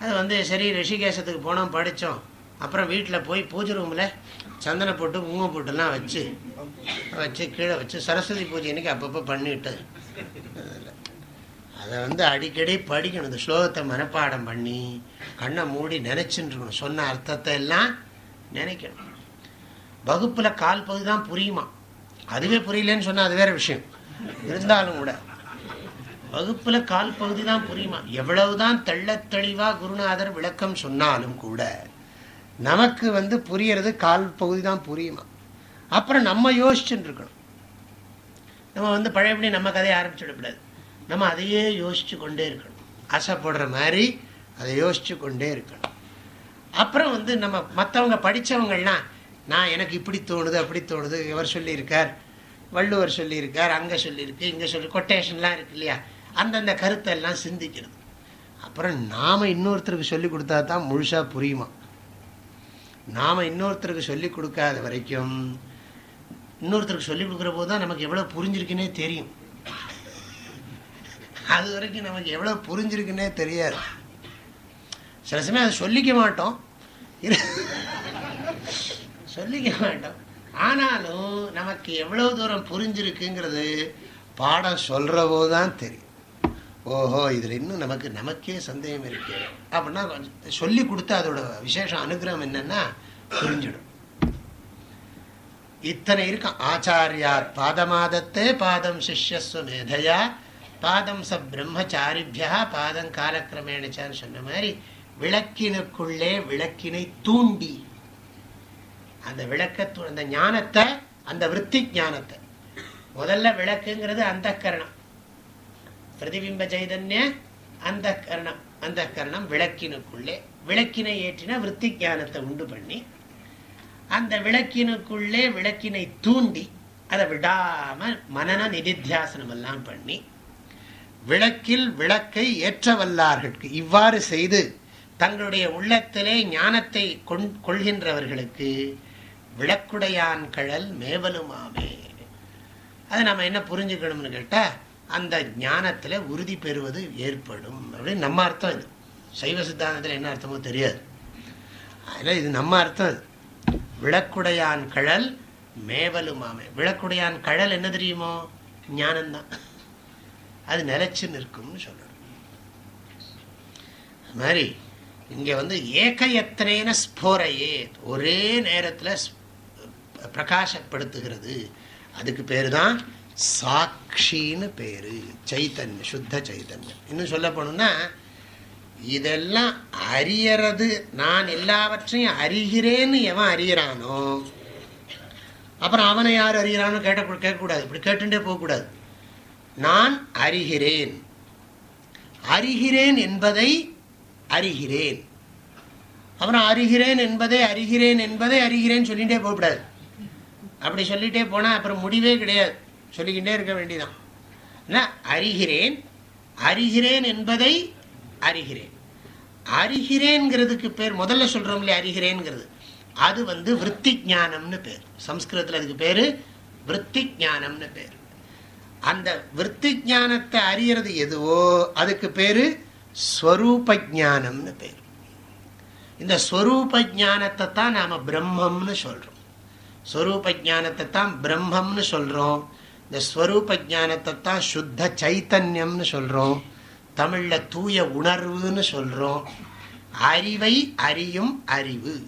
அது வந்து சரி ரிஷிகேசத்துக்கு போனோம் படித்தோம் அப்புறம் வீட்டில் போய் பூஜை ரூமில் சந்தனை போட்டு குங்குமம் போட்டுலாம் வச்சு வச்சு கீழே வச்சு சரஸ்வதி பூஜை அன்னைக்கு அப்பப்போ பண்ணிவிட்டு அதை வந்து அடிக்கடி படிக்கணும். இந்த ஸ்லோகத்தை மனப்பாடம் பண்ணி கண்ணை மூடி நினச்சின்னு இருக்கணும். சொன்ன அர்த்தத்தை எல்லாம் நினைக்கணும். வகுப்பில் கால் பகுதி தான் புரியுமா? அதுவே புரியலன்னு சொன்னால் அது வேற விஷயம். இருந்தாலும் கூட வகுப்புல கால் பகுதி தான் புரியுமா? எவ்வளவுதான் தெள்ள தெளிவா குருநாதர் விளக்கம் சொன்னாலும் கூட நமக்கு வந்து புரியறது கால் பகுதி தான் புரியுமா? அப்புறம் நம்ம யோசிச்சுட்டு இருக்கணும் நம்ம வந்து பழையபடி நம்ம கதையை ஆரம்பிச்சுடக்கூடாது நம்ம அதையே யோசிச்சு கொண்டே இருக்கணும். ஆசைப்படுற மாதிரி அதை யோசிச்சு கொண்டே இருக்கணும். அப்புறம் வந்து நம்ம மற்றவங்க படித்தவங்கள்லாம் நான் எனக்கு இப்படி தோணுது அப்படி தோணுது இவர் சொல்லியிருக்கார் வள்ளுவர் சொல்லியிருக்கார் அங்கே சொல்லியிருக்கு இங்கே சொல்லி கொட்டேஷன்லாம் இருக்கு இல்லையா? அந்தந்த கருத்தை எல்லாம் சிந்திக்கிறது அப்புறம் நாம் இன்னொருத்தருக்கு சொல்லி கொடுத்தா தான் முழுசாக புரியுமா? நாம் இன்னொருத்தருக்கு சொல்லி கொடுக்காத வரைக்கும் இன்னொருத்தருக்கு சொல்லி கொடுக்குற போது தான் நமக்கு எவ்வளோ புரிஞ்சிருக்குன்னே தெரியும். அது வரைக்கும் நமக்கு எவ்வளோ புரிஞ்சிருக்குன்னே தெரியாது. சில சமயம் அதை சொல்லிக்க மாட்டோம். சொல்லிக்க மாட்டோம். ஆனாலும் நமக்கு எவ்வளவு தூரம் புரிஞ்சிருக்குங்கிறது பாடம் சொல்கிற போது தான் தெரியும். ஓஹோ இதில் இன்னும் நமக்கு நமக்கே சந்தேகம் இருக்கு. அப்படின்னா சொல்லி கொடுத்து அதோட விசேஷம் அனுகிரகம் என்னன்னா புரிஞ்சிடும். இத்தனை இருக்கும் ஆச்சாரியார் பாதமாதத்தே பாதம் சிஷ்யஸ்வ மேதையா பாதம் ச பிரம்மச்சாரிபியா பாதம் காலக்கிரமேணச்சான்னு சொன்ன மாதிரி விளக்கினுக்குள்ளே விளக்கினை தூண்டி அந்த விளக்கத்து அந்த ஞானத்தை அந்த விற்பி ஞானத்தை. முதல்ல விளக்குங்கிறது அந்த கரணம் பிரதிபிம்ப சைதன்ய அந்த கரணம் அந்த கரணம் விளக்கினுக்குள்ளே விளக்கினை ஏற்றின விற்பி ஞானத்தை உண்டு பண்ணி அந்த விளக்கினுக்குள்ளே விளக்கினை தூண்டி அதை விடாம மனன நிதித்தியாசனம் எல்லாம் பண்ணி விளக்கில் விளக்கை ஏற்றவல்லார்களுக்கு இவ்வாறு செய்து தங்களுடைய உள்ளத்திலே ஞானத்தை கொள்கின்றவர்களுக்கு விளக்குடையான் கழல் மேவலுமாமே. அதை நம்ம என்ன புரிஞ்சுக்கணும்னு கேட்டால் அந்த ஞானத்தில் உறுதி பெறுவது ஏற்படும். அப்படின்னு நம்ம அர்த்தம் இது. சைவ சித்தாந்தத்தில் என்ன அர்த்தமோ தெரியாது. அதில் இது நம்ம அர்த்தம் இது. விளக்குடையான் கழல் மேவலுமாமே. விளக்குடையான் கழல் என்ன தெரியுமோ? ஞானம்தான். அது நிலச்சி நிற்கும்னு சொல்லணும். அது மாதிரி இங்கே வந்து ஏகயத்தனேன ஸ்போரையே. ஒரே நேரத்தில் பிரகாசப்படுத்துகிறது. அதுக்கு பேர் தான் சாட்சின்னு பேர். சைத்தன்யம் சுத்த சைத்தன்யம். இன்னும் சொல்ல போனோம்னா இதெல்லாம் அறியறது. நான் எல்லாவற்றையும் அறிகிறேன்னு எவன் அறிகிறானோ அப்புறம் அவனை யார் அறிகிறானோ கேட்ட கேட்கக்கூடாது. இப்படி கேட்டுட்டே போகக்கூடாது. நான் அறிகிறேன். அறிகிறேன் என்பதை அறிகிறேன். அப்புறம் அறிகிறேன் என்பதை அறிகிறேன் என்பதை அறிகிறேன் சொல்லிகிட்டே போகக்கூடாது. அப்படி சொல்லிகிட்டே போனால் அப்புறம் முடிவே கிடையாது. சொல்லிக்கிட்டே இருக்க வேண்டியதான் அறிகிறேன். அறிகிறேன் என்பதை அறிகிறேன். அறிகிறேன்கிறதுக்கு பேர் முதல்ல சொல்கிறோம் இல்லையா அறிகிறேன்கிறது அது வந்து விற்பி ஜானம்னு பேர். சம்ஸ்கிருதத்தில் அதுக்கு பேர் விற்பி ஜானம்னு பேர். அந்த விற்பி ஜானத்தை அறியறது எதுவோ அதுக்கு பேர் ஸ்வரூப ஜானம்னு பேர். இந்த ஸ்வரூப ஜானத்தை தான் நாம் பிரம்மம்னு சொல்கிறோம் ஸ்வரூப ஜானத்தை தான் பிரம்மம்னு சொல்கிறோம் இந்த ஸ்வரூப ஜானத்தை தான் சுத்த சைத்தன்யம்னு சொல்கிறோம் தமிழில் தூய உணர்வுன்னு சொல்கிறோம் அறிவை அறியும் அறிவு.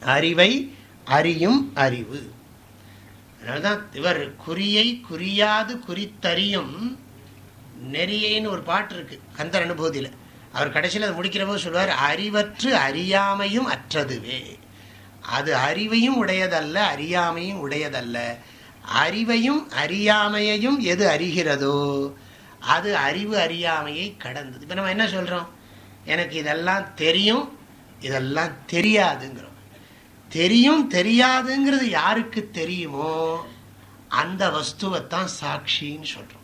அறிவை அறியும் அறிவு. அதனால்தான் இவர் குறியை குறியாது குறித்தறியும் நெறியேன்னு ஒரு பாட்டு இருக்கு கந்தர் அனுபூதியில். அவர் கடைசியில் அதை முடிக்கிறப்போ சொல்வார் அறிவற்று அறியாமையும் அற்றதுவே. அது அறிவையும் உடையதல்ல அறியாமையும் உடையதல்ல. அறிவையும் அறியாமையையும் எது அறிகிறதோ அது அறிவு அறியாமையை கடந்தது. இப்போ நம்ம என்ன சொல்கிறோம் எனக்கு இதெல்லாம் தெரியும் இதெல்லாம் தெரியாதுங்கிறோம். தெரியும் தெரியாதுங்கிறது யாருக்கு தெரியுமோ அந்த வஸ்துவைத்தான் சாட்சின்னு சொல்கிறோம்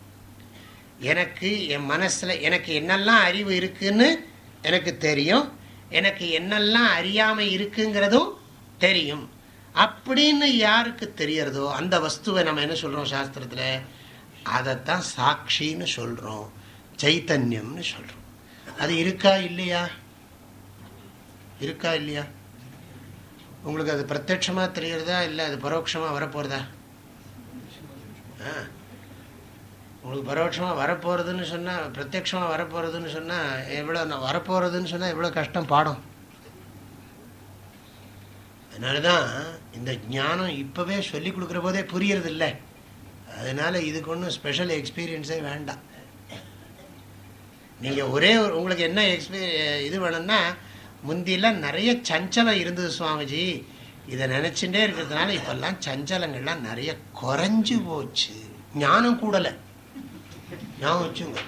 எனக்கு என் மனசில் எனக்கு என்னெல்லாம் அறிவு இருக்குன்னு எனக்கு தெரியும் எனக்கு என்னெல்லாம் அறியாமை இருக்குங்கிறதும் தெரியும். அப்படின்னு யாருக்கு தெரியறதோ அந்த வஸ்துவை நம்ம என்ன சொல்கிறோம் சாஸ்திரத்தில்? அதைத்தான் சாட்சின்னு சொல்கிறோம் சைத்தன்யம்னு சொல்கிறோம் அது இருக்கா இல்லையா? இருக்கா இல்லையா? உங்களுக்கு அது பிரத்யட்சமாக தெரியறதா இல்லை அது பரோட்சமாக வரப்போகிறதா உங்களுக்கு பரோட்சமாக வரப்போகிறதுன்னு சொன்னால் பிரத்யட்சமாக வரப்போகிறதுன்னு சொன்னால் எவ்வளோ நான் வரப்போகிறதுன்னு சொன்னால் எவ்வளோ கஷ்டம் பாடம். அதனால தான் இந்த ஞானம் இப்போவே சொல்லி கொடுக்குற போதே புரியறது இல்லை அதனால் இதுக்கு ஒன்றும் ஸ்பெஷல் எக்ஸ்பீரியன்ஸே வேண்டாம். நீங்கள் ஒரே ஒரு உங்களுக்கு என்ன எக்ஸ்பீ இது வேணும்னா முந்தியெல்லாம் நிறைய சஞ்சலம் இருந்தது சுவாமிஜி. இதை நினச்சிட்டே இருக்கிறதுனால இப்போல்லாம் சஞ்சலங்கள்லாம் நிறைய குறைஞ்சு போச்சு. ஞானம் கூடலை. ஞாபகம் வச்சுங்க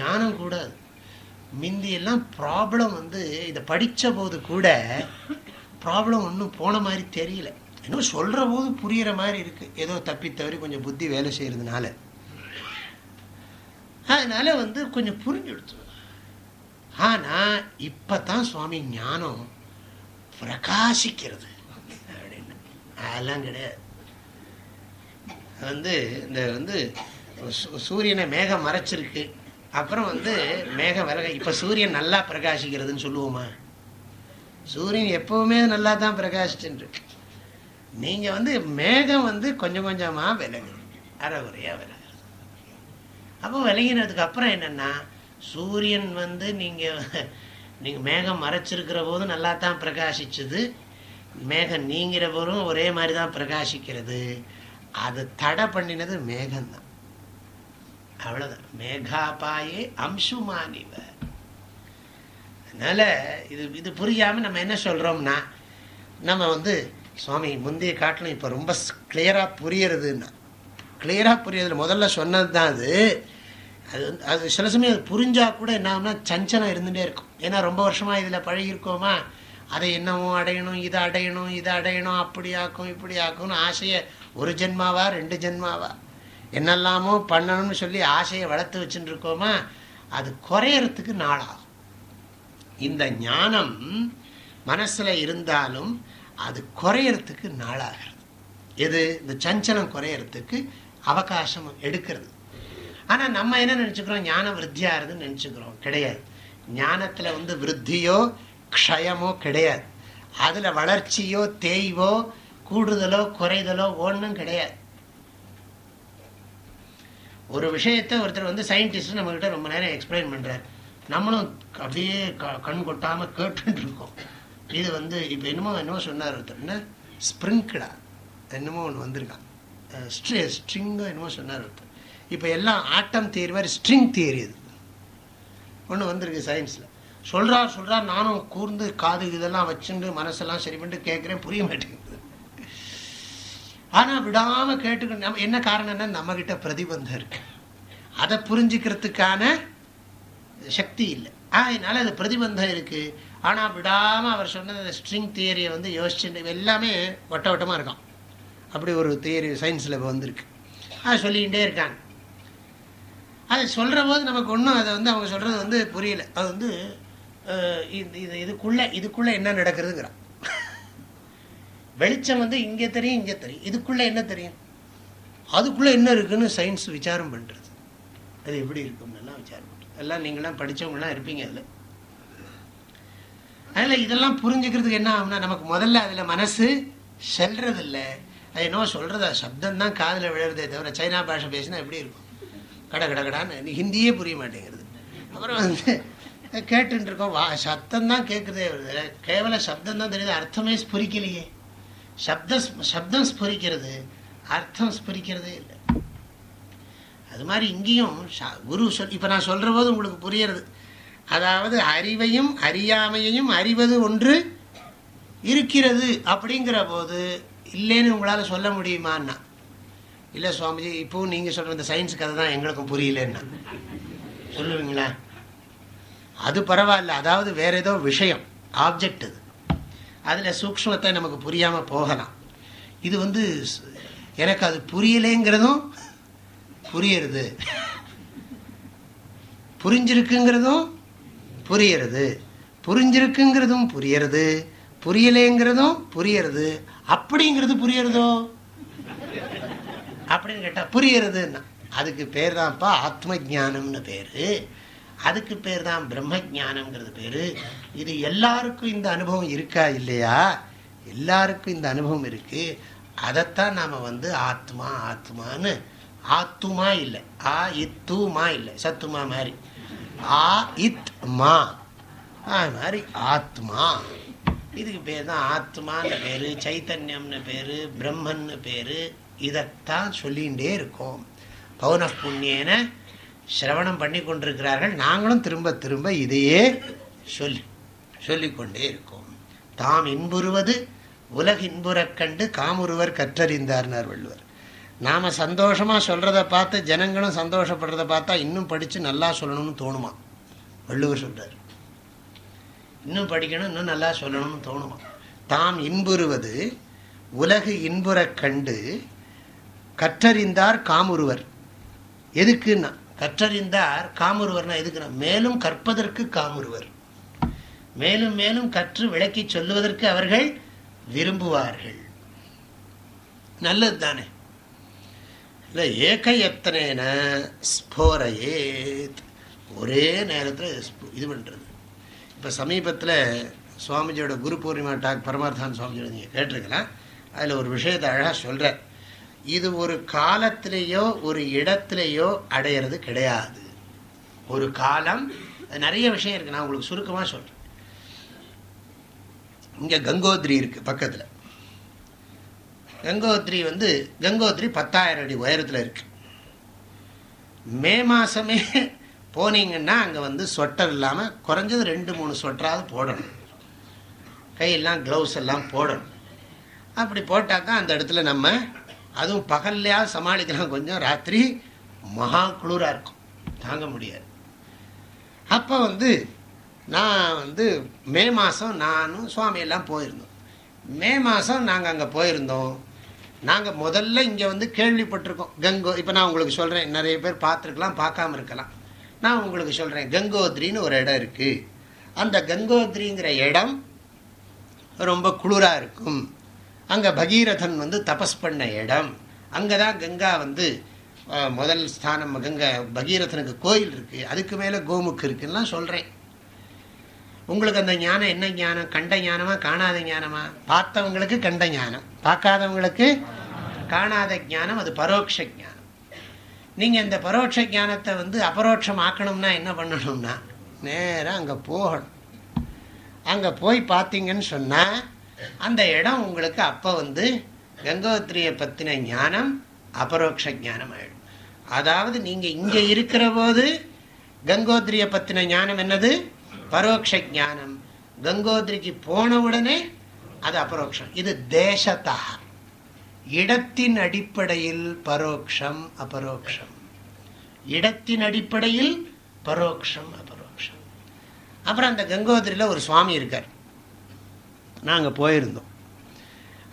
ஞானம் கூடாது. முந்தியெல்லாம் ப்ராப்ளம் வந்து இதை படித்த போது கூட ப்ராப்ளம் ஒன்றும் போன மாதிரி தெரியல. இன்னும் சொல்கிற போது புரிகிற மாதிரி இருக்குது ஏதோ தப்பி தவறி கொஞ்சம் புத்தி வேலை செய்கிறதுனால அதனால் வந்து கொஞ்சம் புரிஞ்சுடுத்து ஆனால் இப்போ தான் சுவாமி ஞானம் பிரகாசிக்கிறது அப்படின்னு. அதெல்லாம் கிடையாது. வந்து இந்த வந்து சூரியனை மேகம் மறைச்சிருக்கு. அப்புறம் வந்து மேகம் விலக இப்போ சூரியன் நல்லா பிரகாசிக்கிறதுன்னு சொல்லுவோமா? சூரியன் எப்பவுமே நல்லா தான் பிரகாசிச்சுட்டு நீங்கள் வந்து மேகம் வந்து கொஞ்சம் கொஞ்சமாக விலகுது. அறகுறையாக விலகுது. அப்போ விலகினதுக்கு அப்புறம் என்னென்னா சூரியன் வந்து நீங்கள் நீங்கள் மேகம் மறைச்சிருக்கிற போதும் நல்லா தான் பிரகாசிச்சுது. மேகம் நீங்கிற போதும் ஒரே மாதிரி தான் பிரகாசிக்கிறது. அது தடை பண்ணினது மேகம்தான். அவ்வளோதான் மேகாபாயே அம்சுமானிவ. அதனால் இது இது புரியாமல் நம்ம என்ன சொல்கிறோம்னா நம்ம வந்து சுவாமி முந்தைய காட்டிலும் இப்போ ரொம்ப கிளியராக புரியறதுன்னா கிளியராக புரியறதுல முதல்ல சொன்னது தான் அது. அது வந்து அது சில சமயம் அது புரிஞ்சால் கூட என்ன ஆகும்னா சஞ்சலம் இருந்துகிட்டே இருக்கும். ஏன்னா ரொம்ப வருஷமாக இதில் பழகிருக்கோமா அதை என்னவோ அடையணும் இதை அடையணும் இதை அடையணும் அப்படி ஆக்கும் இப்படி ஆக்கும்னு ஆசையை ஒரு ஜென்மாவா ரெண்டு ஜென்மாவா? என்னெல்லாமோ பண்ணணும்னு சொல்லி ஆசையை வளர்த்து வச்சுட்டு இருக்கோமா அது குறையறதுக்கு நாளாகும். இந்த ஞானம் மனசில் இருந்தாலும் அது குறையறதுக்கு நாளாகிறது. எது? இந்த சஞ்சலம் குறையறதுக்கு அவகாசம் எடுக்கிறது. ஆனால் நம்ம என்ன நினச்சிக்கிறோம்? ஞானம் விருத்தியாகிறதுன்னு நினச்சிக்கிறோம். கிடையாது. ஞானத்தில் வந்து விருத்தியோ க்ஷயமோ கிடையாது. அதில் வளர்ச்சியோ தேய்வோ கூடுதலோ குறைதலோ ஒன்றும் கிடையாது. ஒரு விஷயத்தை ஒருத்தர் வந்து சயின்டிஸ்ட் நம்மக்கிட்ட ரொம்ப நேரம் எக்ஸ்பிளைன் பண்ணுறார் நம்மளும் அப்படியே கண் கொட்டாமல் கேட்டுட்டு இருக்கோம். இது வந்து இப்போ என்னமோ என்னமோ சொன்னார் ஒருத்தர். என்ன? ஸ்ப்ரிங்கிளா என்னமோ ஒன்று வந்திருக்கான். ஸ்ட்ரி ஸ்ட்ரிங்கோ என்னமோ சொன்னார் ஒருத்தர். இப்போ எல்லாம் ஆட்டம் தியரி மாதிரி ஸ்ட்ரிங் தியரி இது. ஒன்று வந்திருக்கு சயின்ஸில் சொல்கிறார் சொல்கிறார் நானும் கூர்ந்து காது இதெல்லாம் வச்சுட்டு மனசெல்லாம் சரி பண்ணிட்டு கேட்குறேன் புரிய மாட்டேங்குது. ஆனால் விடாமல் கேட்டுக்க நம்ம என்ன காரணம்னா நம்மக்கிட்ட பிரதிபந்தம் இருக்கு. அதை புரிஞ்சுக்கிறதுக்கான சக்தி இல்லை. அதனால அது பிரதிபந்தம் இருக்குது ஆனால் விடாமல் அவர் சொன்ன அந்த ஸ்ட்ரிங் தியரியை வந்து யோசிச்சு எல்லாமே வட்ட வட்டமாக இருக்கும் அப்படி ஒரு தியரி சயின்ஸில் இப்போ வந்திருக்கு. அது சொல்லிக்கிட்டே இருக்காங்க. அதை சொல்கிற போது நமக்கு ஒன்றும் அதை வந்து அவங்க சொல்கிறது வந்து புரியல. அது வந்து இது இது இதுக்குள்ளே இதுக்குள்ளே என்ன நடக்கிறதுங்கிறான். வெளிச்சம் வந்து இங்கே தெரியும் இங்கே தெரியும். இதுக்குள்ளே என்ன தெரியும்? அதுக்குள்ளே என்ன இருக்குன்னு சயின்ஸ் விசாரம் பண்ணுறது அது எப்படி இருக்கும்னுலாம் விசாரம் பண்ணுறது எல்லாம் நீங்களாம் படித்தவங்களாம் இருப்பீங்க அதில். அதில் இதெல்லாம் புரிஞ்சுக்கிறதுக்கு என்ன ஆகும்னா நமக்கு முதல்ல அதில் மனசு செல்றதில்ல. அது என்னவோ சொல்கிறதா சப்தம் தான் காதில் விழுறதே தவிர சைனா பாஷை பேசினா எப்படி இருக்கும்? கட கட கடான்னு. ஹிந்தியே புரிய மாட்டேங்கிறது அப்புறம் வந்து கேட்டுருக்கோம் வா சப்தம் தான் கேட்குறதே வருது கேவல சப்தம் தான் தெரியுது. அர்த்தமே ஸ்புரிக்கலையே. சப்த சப்தம் ஸ்புரிக்கிறது அர்த்தம் ஸ்புரிக்கிறதே இல்லை. அது மாதிரி இங்கேயும் குரு சொல் இப்போ நான் சொல்கிற போது உங்களுக்கு புரியறது அதாவது அறிவையும் அறியாமையையும் அறிவது ஒன்று இருக்கிறது அப்படிங்கிற போது இல்லைன்னு உங்களால் சொல்ல முடியுமான்னா? இல்லை சுவாமிஜி இப்போவும் நீங்கள் சொல்கிற இந்த சயின்ஸ் கதை தான் எங்களுக்கும் புரியலன்னா? சொல்லுவீங்களா? அது பரவாயில்ல. அதாவது வேறு ஏதோ விஷயம் ஆப்ஜெக்ட் அது. அதில் சூக்மத்தை நமக்கு புரியாமல் போகலாம். இது வந்து எனக்கு அது புரியலைங்கிறதும் புரியறது. புரிஞ்சிருக்குங்கிறதும் புரியறது. புரிஞ்சிருக்குங்கிறதும் புரியறது. புரியலைங்கிறதும் புரியறது. அப்படிங்கிறது புரியறதோ? அப்படின்னு கேட்டால் புரியறதுன்னா அதுக்கு பேர் தான்ப்பா ஆத்ம ஜானம்னு பேர். அதுக்கு பேர் தான் பிரம்ம ஜானம்ங்கிறது பேர். இது எல்லாருக்கும் இந்த அனுபவம் இருக்கா இல்லையா? எல்லாருக்கும் இந்த அனுபவம் இருக்குது அதைத்தான் நாம் வந்து ஆத்மா ஆத்மான்னு. ஆத்துமா இல்லை. ஆ இத்துமா இல்லை. சத்துமா மாதிரி ஆ இத் மா. அது மாதிரி ஆத்மா. இதுக்கு பேர் தான் ஆத்மான்னு பேர் சைத்தன்யம்னு பேர் பிரம்மன்னு பேர். இதைத்தான் சொல்லிகிட்டே இருக்கோம். பௌன புண்ணியன சிரவணம் பண்ணி கொண்டிருக்கிறார்கள். நாங்களும் திரும்ப திரும்ப இதையே சொல்லி சொல்லிக்கொண்டே இருக்கோம். தாம் இன்புறுவது உலகின்புறக் கண்டு காமுருவர் கற்றறிந்தார்னார் வள்ளுவர் நாம் சந்தோஷமாக சொல்கிறத பார்த்து ஜனங்களும் சந்தோஷப்படுறத பார்த்தா இன்னும் படித்து நல்லா சொல்லணும்னு தோணுமா? வள்ளுவர் சொல்கிறார் இன்னும் படிக்கணும் இன்னும் நல்லா சொல்லணும்னு தோணுமா? தாம் இன்புறுவது உலகு இன்புறக் கண்டு கற்றறிந்தார் காமுருவர் எதுக்குன்னா கற்றறிந்தார் காமுருவர்னா எதுக்குன்னா மேலும் கற்பதற்கு காமுருவர். மேலும் மேலும் கற்று விளக்கி சொல்லுவதற்கு அவர்கள் விரும்புவார்கள். நல்லது தானே இல்லை ஏகயத்தனேன ஸ்போரையே ஒரே நேரத்தில் இது பண்ணுறது இப்போ சமீபத்தில் சுவாமிஜியோட குரு பூர்ணிமா டாக் பரமார்த்தான் சுவாமிஜியோட நீங்கள் கேட்டிருக்கலாம். அதில் ஒரு விஷயத்தை அழகாக சொல்கிறேன் இது ஒரு காலத்திலேயோ ஒரு இடத்துலையோ அடையிறது கிடையாது. ஒரு காலம் நிறைய விஷயம் இருக்குது நான் உங்களுக்கு சுருக்கமாக சொல்கிறேன் இங்கே கங்கோத்ரி இருக்குது பக்கத்தில். கங்கோத்ரி வந்து கங்கோத்ரி பத்தாயிரம் அடி உயரத்தில் இருக்கு. மே மாதமே போனீங்கன்னா அங்கே வந்து ஸ்வெட்டர் இல்லாமல் குறைஞ்சது ரெண்டு மூணு ஸ்வெட்டராவது போடணும். கையெல்லாம் க்ளவுஸ் எல்லாம் போடணும். அப்படி போட்டாக்கா அந்த இடத்துல நம்ம அதுவும் பகல்லையா சமாளிக்கலாம் கொஞ்சம் ராத்திரி மகா குளிராக இருக்கும். தாங்க முடியாது. அப்போ வந்து நான் வந்து மே மாதம் நானும் சுவாமியெல்லாம் போயிருந்தோம். மே மாதம் நாங்கள் அங்கே போயிருந்தோம். நாங்கள் முதல்ல இங்கே வந்து கேள்விப்பட்டிருக்கோம். கங்கோ இப்போ நான் உங்களுக்கு சொல்கிறேன் நிறைய பேர் பார்த்துருக்கலாம் பார்க்காம இருக்கலாம். நான் உங்களுக்கு சொல்கிறேன் கங்கோத்ரின்னு ஒரு இடம் இருக்குது அந்த கங்கோத்ரிங்கிற இடம் ரொம்ப குளிராக இருக்கும். அங்கே பகீரதன் வந்து தபஸ் பண்ண இடம். அங்கே தான் கங்கா வந்து முதல் ஸ்தானம் கங்கை பகீரதனுக்கு கோயில் இருக்குது அதுக்கு மேலே கோமுக்கு இருக்குன்னா சொல்கிறேன் உங்களுக்கு அந்த ஞானம் என்ன ஞானம்? கண்ட ஞானமா காணாத ஞானமா? பார்த்தவங்களுக்கு கண்ட ஞானம். பார்க்காதவங்களுக்கு காணாத ஞானம் அது பரோட்ச ஞானம். நீங்கள் இந்த பரோட்ச ஞானத்தை வந்து அபரோட்சம் ஆக்கணும்னா என்ன பண்ணணும்னா நேராக அங்கே போகணும். அங்கே போய் பார்த்தீங்கன்னு சொன்னால் அந்த இடம் உங்களுக்கு அப்போ வந்து கங்கோத்திரியை பற்றின ஞானம் அபரோக்ஷ ஞானம் ஆயிடும். அதாவது நீங்கள் இங்கே இருக்கிற போது கங்கோத்திரியை பற்றின ஞானம் என்னது? பரோட்ச ஞானம். கங்கோத்ரிக்கு போன உடனே அது அபரோக்ஷம். இது தேசத்தாக இடத்தின் அடிப்படையில் பரோக்ஷம் அபரோக்ஷம். இடத்தின் அடிப்படையில் பரோக்ஷம் அபரோக்ஷம். அப்புறம் அந்த கங்கோத்திரியில் ஒரு சுவாமி இருக்கார். நாங்கள் போயிருந்தோம்.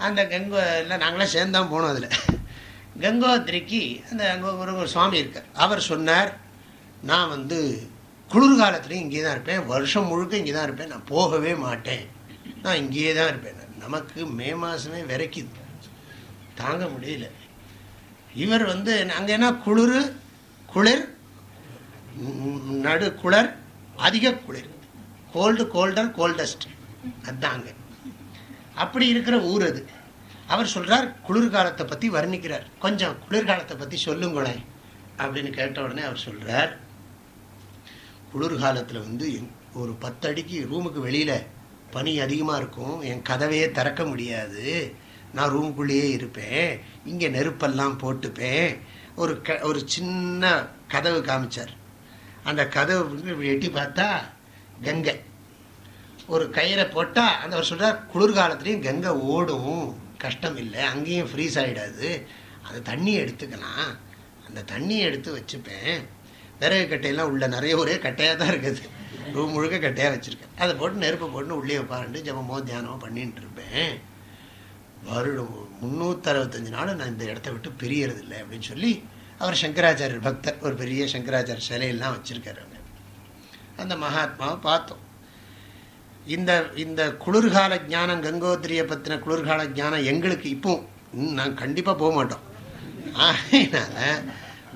அந்த கங்கோ இல்லை நாங்களாம் சேர்ந்தான் போனோம் அதில். கங்கோத்திரிக்கு அந்த அங்கே ஒரு ஒரு சுவாமி இருக்கார். அவர் சொன்னார் நான் வந்து குளிர்காலத்துலேயும் இங்கே தான் இருப்பேன். வருஷம் முழுக்க இங்கே தான் இருப்பேன். நான் போகவே மாட்டேன். நான் இங்கேயே தான் இருப்பேன். நமக்கு மே மாதமே விரைக்குது. தாங்க முடியல. இவர் வந்து அங்கே என்ன? குளிர் குளிர் நடு குளிர் அதிக குளிர். கோல்டு கோல்டர் கோல்டஸ்ட் அதுதாங்க அப்படி இருக்கிற ஊர் அது. அவர் சொல்கிறார் குளிர்காலத்தை பற்றி வர்ணிக்கிறார். கொஞ்சம் குளிர்காலத்தை பற்றி சொல்லுங்களேன் அப்படின்னு கேட்ட உடனே அவர் சொல்கிறார் குளிர்காலத்தில் வந்து ஒரு பத்தடிக்கு ரூமுக்கு வெளியில் பனி அதிகமாக இருக்கும் என் கதவையே திறக்க முடியாது நான் ரூமுக்குள்ளேயே இருப்பேன் இங்கே நெருப்பெல்லாம் போட்டுப்பேன் ஒரு க ஒரு சின்ன கதவு காமிச்சார். அந்த கதவு எட்டி பார்த்தா கங்கை. ஒரு கயிறை போட்டால் அந்த அவர் சொல்கிறார் குளிர்காலத்துலேயும் கங்கை ஓடும். கஷ்டம் இல்லை. அங்கேயும் ஃப்ரீஸ் ஆகிடாது அந்த தண்ணியை எடுத்துக்கலாம். அந்த தண்ணியை எடுத்து வச்சுப்பேன். விறகு கட்டையெல்லாம் உள்ள நிறைய ஒரே கட்டையாக தான் இருக்குது. ரூம் முழுக்க கட்டையாக வச்சுருக்கேன். அதை போட்டு நெருப்பை போட்டு உள்ளே உட்காந்து ஜபமோ தியானமோ பண்ணிகிட்டு இருப்பேன். வருடம் முந்நூற்றறுபத்தஞ்சு நாள் நான் இந்த இடத்த விட்டு பிரியறதில்லை அப்படின்னு சொல்லி அவர் சங்கராச்சாரியர் பக்தர் ஒரு பெரிய சங்கராச்சாரிய சிலையெல்லாம் வச்சுருக்காரு அந்த மகாத்மாவை பார்த்தோம். இந்த இந்த குளிர்கால ஜானம் கங்கோத்திரியை பற்றின குளிர்கால ஜானம் எங்களுக்கு இப்போ நாங்கள் கண்டிப்பாக போக மாட்டோம். அதனால்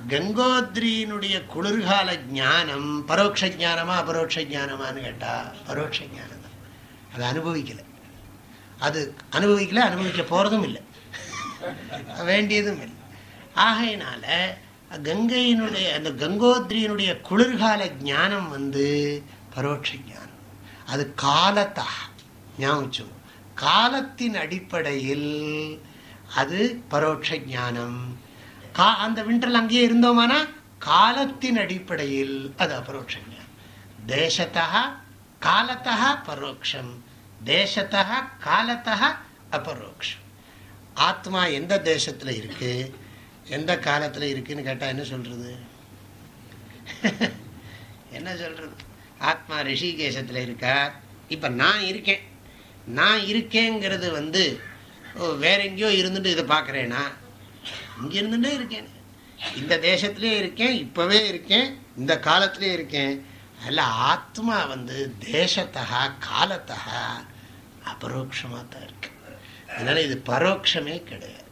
கங்கோத்ரியினுடைய குளிர்கால ஜானம் பரோட்ச ஜானமா அபரோட்ச ஜானமானு கேட்டால் பரோட்ச ஜானம் தான். அதை அனுபவிக்கலை. அது அனுபவிக்கல அனுபவிக்க போகிறதும் இல்லை. வேண்டியதும் இல்லை. ஆகையினால கங்கையினுடைய அந்த கங்கோத்ரியினுடைய குளிர்கால ஜானம் வந்து பரோட்ச ஜானம் அது காலத்தாக ஞாபகம் காலத்தின் அடிப்படையில் அது பரோட்ச ஜானம் கா அந்த விண்டர்ல அங்கேயே இருந்தோமானா? காலத்தின் அடிப்படையில் அது அபரோட்ச ஞானம். தேசத்தா காலத்தா பரோட்சம் தேசத்தா காலத்தா அபரோக்ஷம். ஆத்மா எந்த தேசத்தில் இருக்கு? எந்த காலத்தில் இருக்குன்னு கேட்டால் என்ன சொல்றது? என்ன சொல்றது? ஆத்மா ரிஷிகேசத்தில் இருக்கார் இப்போ நான் இருக்கேன். நான் இருக்கேங்கிறது வந்து வேற எங்கேயோ இருந்துட்டு இதை பார்க்குறேன்னா இங்கே இருந்துட்டே இருக்கேன். இந்த தேசத்துலேயே இருக்கேன் இப்போவே இருக்கேன் இந்த காலத்திலே இருக்கேன். அதில் ஆத்மா வந்து தேசத்தகா காலத்தகா அபரோக்ஷமாக தான் இருக்கு. அதனால் இது பரோட்சமே கிடையாது.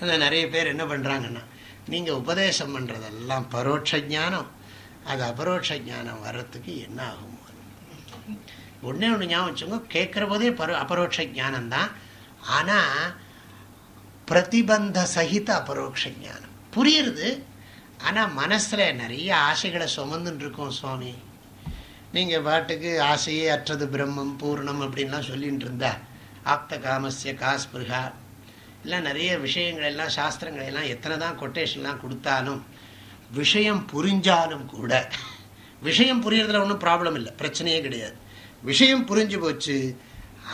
அதில் நிறைய பேர் என்ன பண்ணுறாங்கன்னா நீங்கள் உபதேசம் பண்ணுறதெல்லாம் பரோட்ச ஜானம் அது அபரோட்ச ஞானம் வர்றதுக்கு என்ன ஆகும் ஒன்றே ஒன்று ஞாபகம் வச்சுங்க கேட்குற போதே பரோ அபரோட்ச ஜானம்தான் ஆனால் பிரதிபந்த சகித அபரோட்ச ஜானம் புரியுறது? ஆனால் மனசில் நிறைய ஆசைகளை சுமந்துன்னு இருக்கோம் சுவாமி. நீங்கள் பாட்டுக்கு ஆசையே அற்றது பிரம்மம் பூர்ணம் அப்படின்லாம் சொல்லிகிட்டு இருந்தா ஆப்த காமஸ்ய காஸ்பிருகா இல்லை நிறைய விஷயங்கள் எல்லாம் சாஸ்திரங்கள் எல்லாம் எத்தனை தான் கொட்டேஷன்லாம் கொடுத்தாலும் விஷயம் புரிஞ்சாலும் கூட விஷயம் புரியறதுல ஒன்றும் ப்ராப்ளம் இல்லை பிரச்சனையே கிடையாது. விஷயம் புரிஞ்சு போச்சு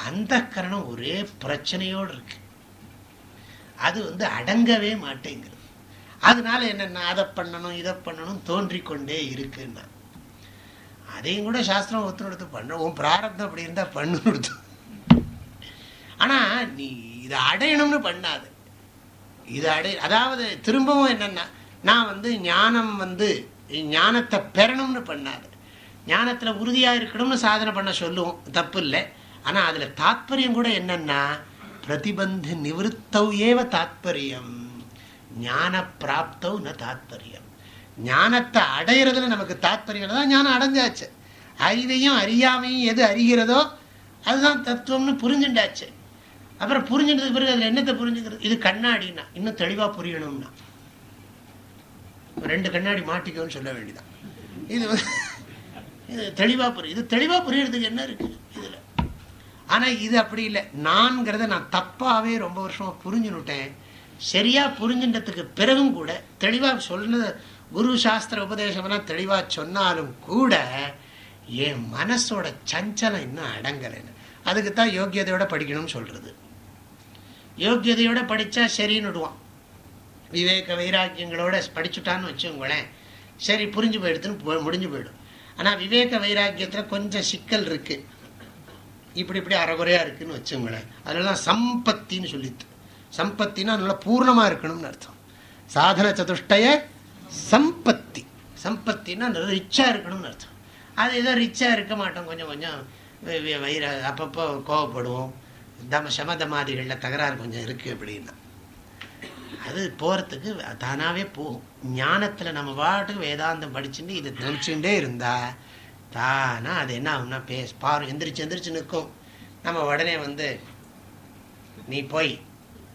அந்த கரணம் ஒரே பிரச்சனையோடு இருக்கு. அது வந்து அடங்கவே மாட்டேங்கிறது அதனால என்னென்ன அதை பண்ணணும் இதை பண்ணணும் தோன்றிக்கொண்டே இருக்குன்னா அதையும் கூட சாஸ்திரம் ஒத்துணுடுத்து பண்ண உன் பிராரப்தம் அப்படி இருந்தால் பண்ணுன்னு ஆனால் நீ இதை அடையணும்னு பண்ணாது. இதை அடை அதாவது திரும்பவும் என்னென்னா நான் வந்து ஞானம் வந்து ஞானத்தை பெறணும்னு பண்ணாது ஞானத்தில் உறுதியாக இருக்கணும்னு சாதனை பண்ண சொல்லுவோம். தப்பு இல்லை ஆனால் அதில் தாத்பரியம் கூட என்னென்னா பிரதிபந்து நிவத்தவ் ஏவ தாத்பரியம். ஞான பிராப்தவ் ந தாத்பரியம். ஞானத்தை அடையிறதுல நமக்கு தாத்பரியம் தான் ஞானம் அடைஞ்சாச்சு. அறிவையும் அறியாமையும் எது அறிகிறதோ அதுதான் தத்துவம்னு புரிஞ்சுட்டாச்சு அப்புறம் புரிஞ்சுட்டதுக்கு பிறகு அதில் என்னத்தை புரிஞ்சுக்கிறது? இது கண்ணாடினா இன்னும் தெளிவாக புரியணும்னா. ரெண்டு கண்ணாடி மாட்டிக்கோன்னு சொல்ல வேண்டியதான் இது இது தெளிவாக புரியும் இது தெளிவாக புரியறதுக்கு என்ன இருக்குது இதில்? ஆனால் இது அப்படி இல்லை. நான்கிறத நான் தப்பாகவே ரொம்ப வருஷமாக புரிஞ்சுனுட்டேன். சரியாக புரிஞ்சுன்றதுக்கு பிறகும் கூட தெளிவாக சொன்னது குரு சாஸ்திர உபதேசம்லாம் தெளிவாக சொன்னாலும் கூட என் மனசோட சஞ்சலம் இன்னும் அடங்கலைன்னு. அதுக்கு தான் யோக்கியதையோட படிக்கணும்னு சொல்கிறது யோக்கியதையோட படித்தா சரின்னு விடுவான். விவேக வைராக்கியங்களோட படிச்சுட்டான்னு வச்சுங்களேன் சரி புரிஞ்சு போயிடுதுன்னு முடிஞ்சு போயிடும். ஆனால் விவேக வைராக்கியத்தில் கொஞ்சம் சிக்கல் இருக்குது இப்படி இப்படி அறகுறையாக இருக்குதுன்னு வச்சுங்களேன் அதில் தான் சம்பத்தின்னு சொல்லிட்டு. சம்பத்தின்னா நல்லா பூர்ணமாக இருக்கணும்னு அர்த்தம். சாதன சதுஷ்டய சம்பத்தி. சம்பத்தின்னா நல்லா ரிச்சாக இருக்கணும்னு அர்த்தம். அது ஏதோ ரிச்சாக இருக்க மாட்டோம். கொஞ்சம் கொஞ்சம் வயிற அப்பப்போ கோவப்படுவோம். தம சமதமாதிகளில் தகராறு கொஞ்சம் இருக்குது அப்படின்னா. அது போகிறதுக்கு தானாகவே போகும் ஞானத்தில் நம்ம பாட்டுக்கு வேதாந்தம் படிச்சுட்டு இதை நினச்சிக்கிட்டே இருந்தால் தானா அது என்ன ஆகும்னா பேச பாரு எந்திரிச்சு எந்திரிச்சு நிற்கும் நம்ம உடனே வந்து நீ போய்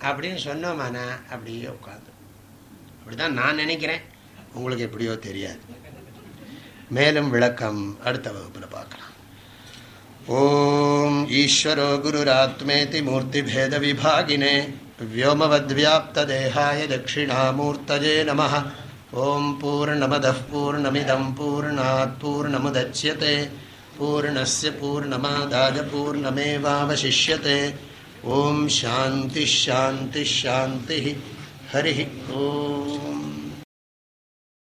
அப்படின்னு சொன்னோமானா அப்படியே உட்காந்து அப்படிதான் நான் நினைக்கிறேன். உங்களுக்கு எப்படியோ தெரியாது. மேலும் விளக்கம் அடுத்த வகுப்பில் பார்க்கலாம். ஓம் ஈஸ்வரோ குருராத்மேதி மூர்த்திபேத விபாகினே. व्योमवद्व्याप्तदेहाय दक्षिणामूर्तये नमः ॐ पूर्णमदः पूर्णमिदं पूर्णात् पूर्णमुदच्यते पूर्णस्य पूर्णमादाय पूर्णमेवावशिष्यते ॐ शान्तिः शान्तिः शान्तिः हरिः ओम्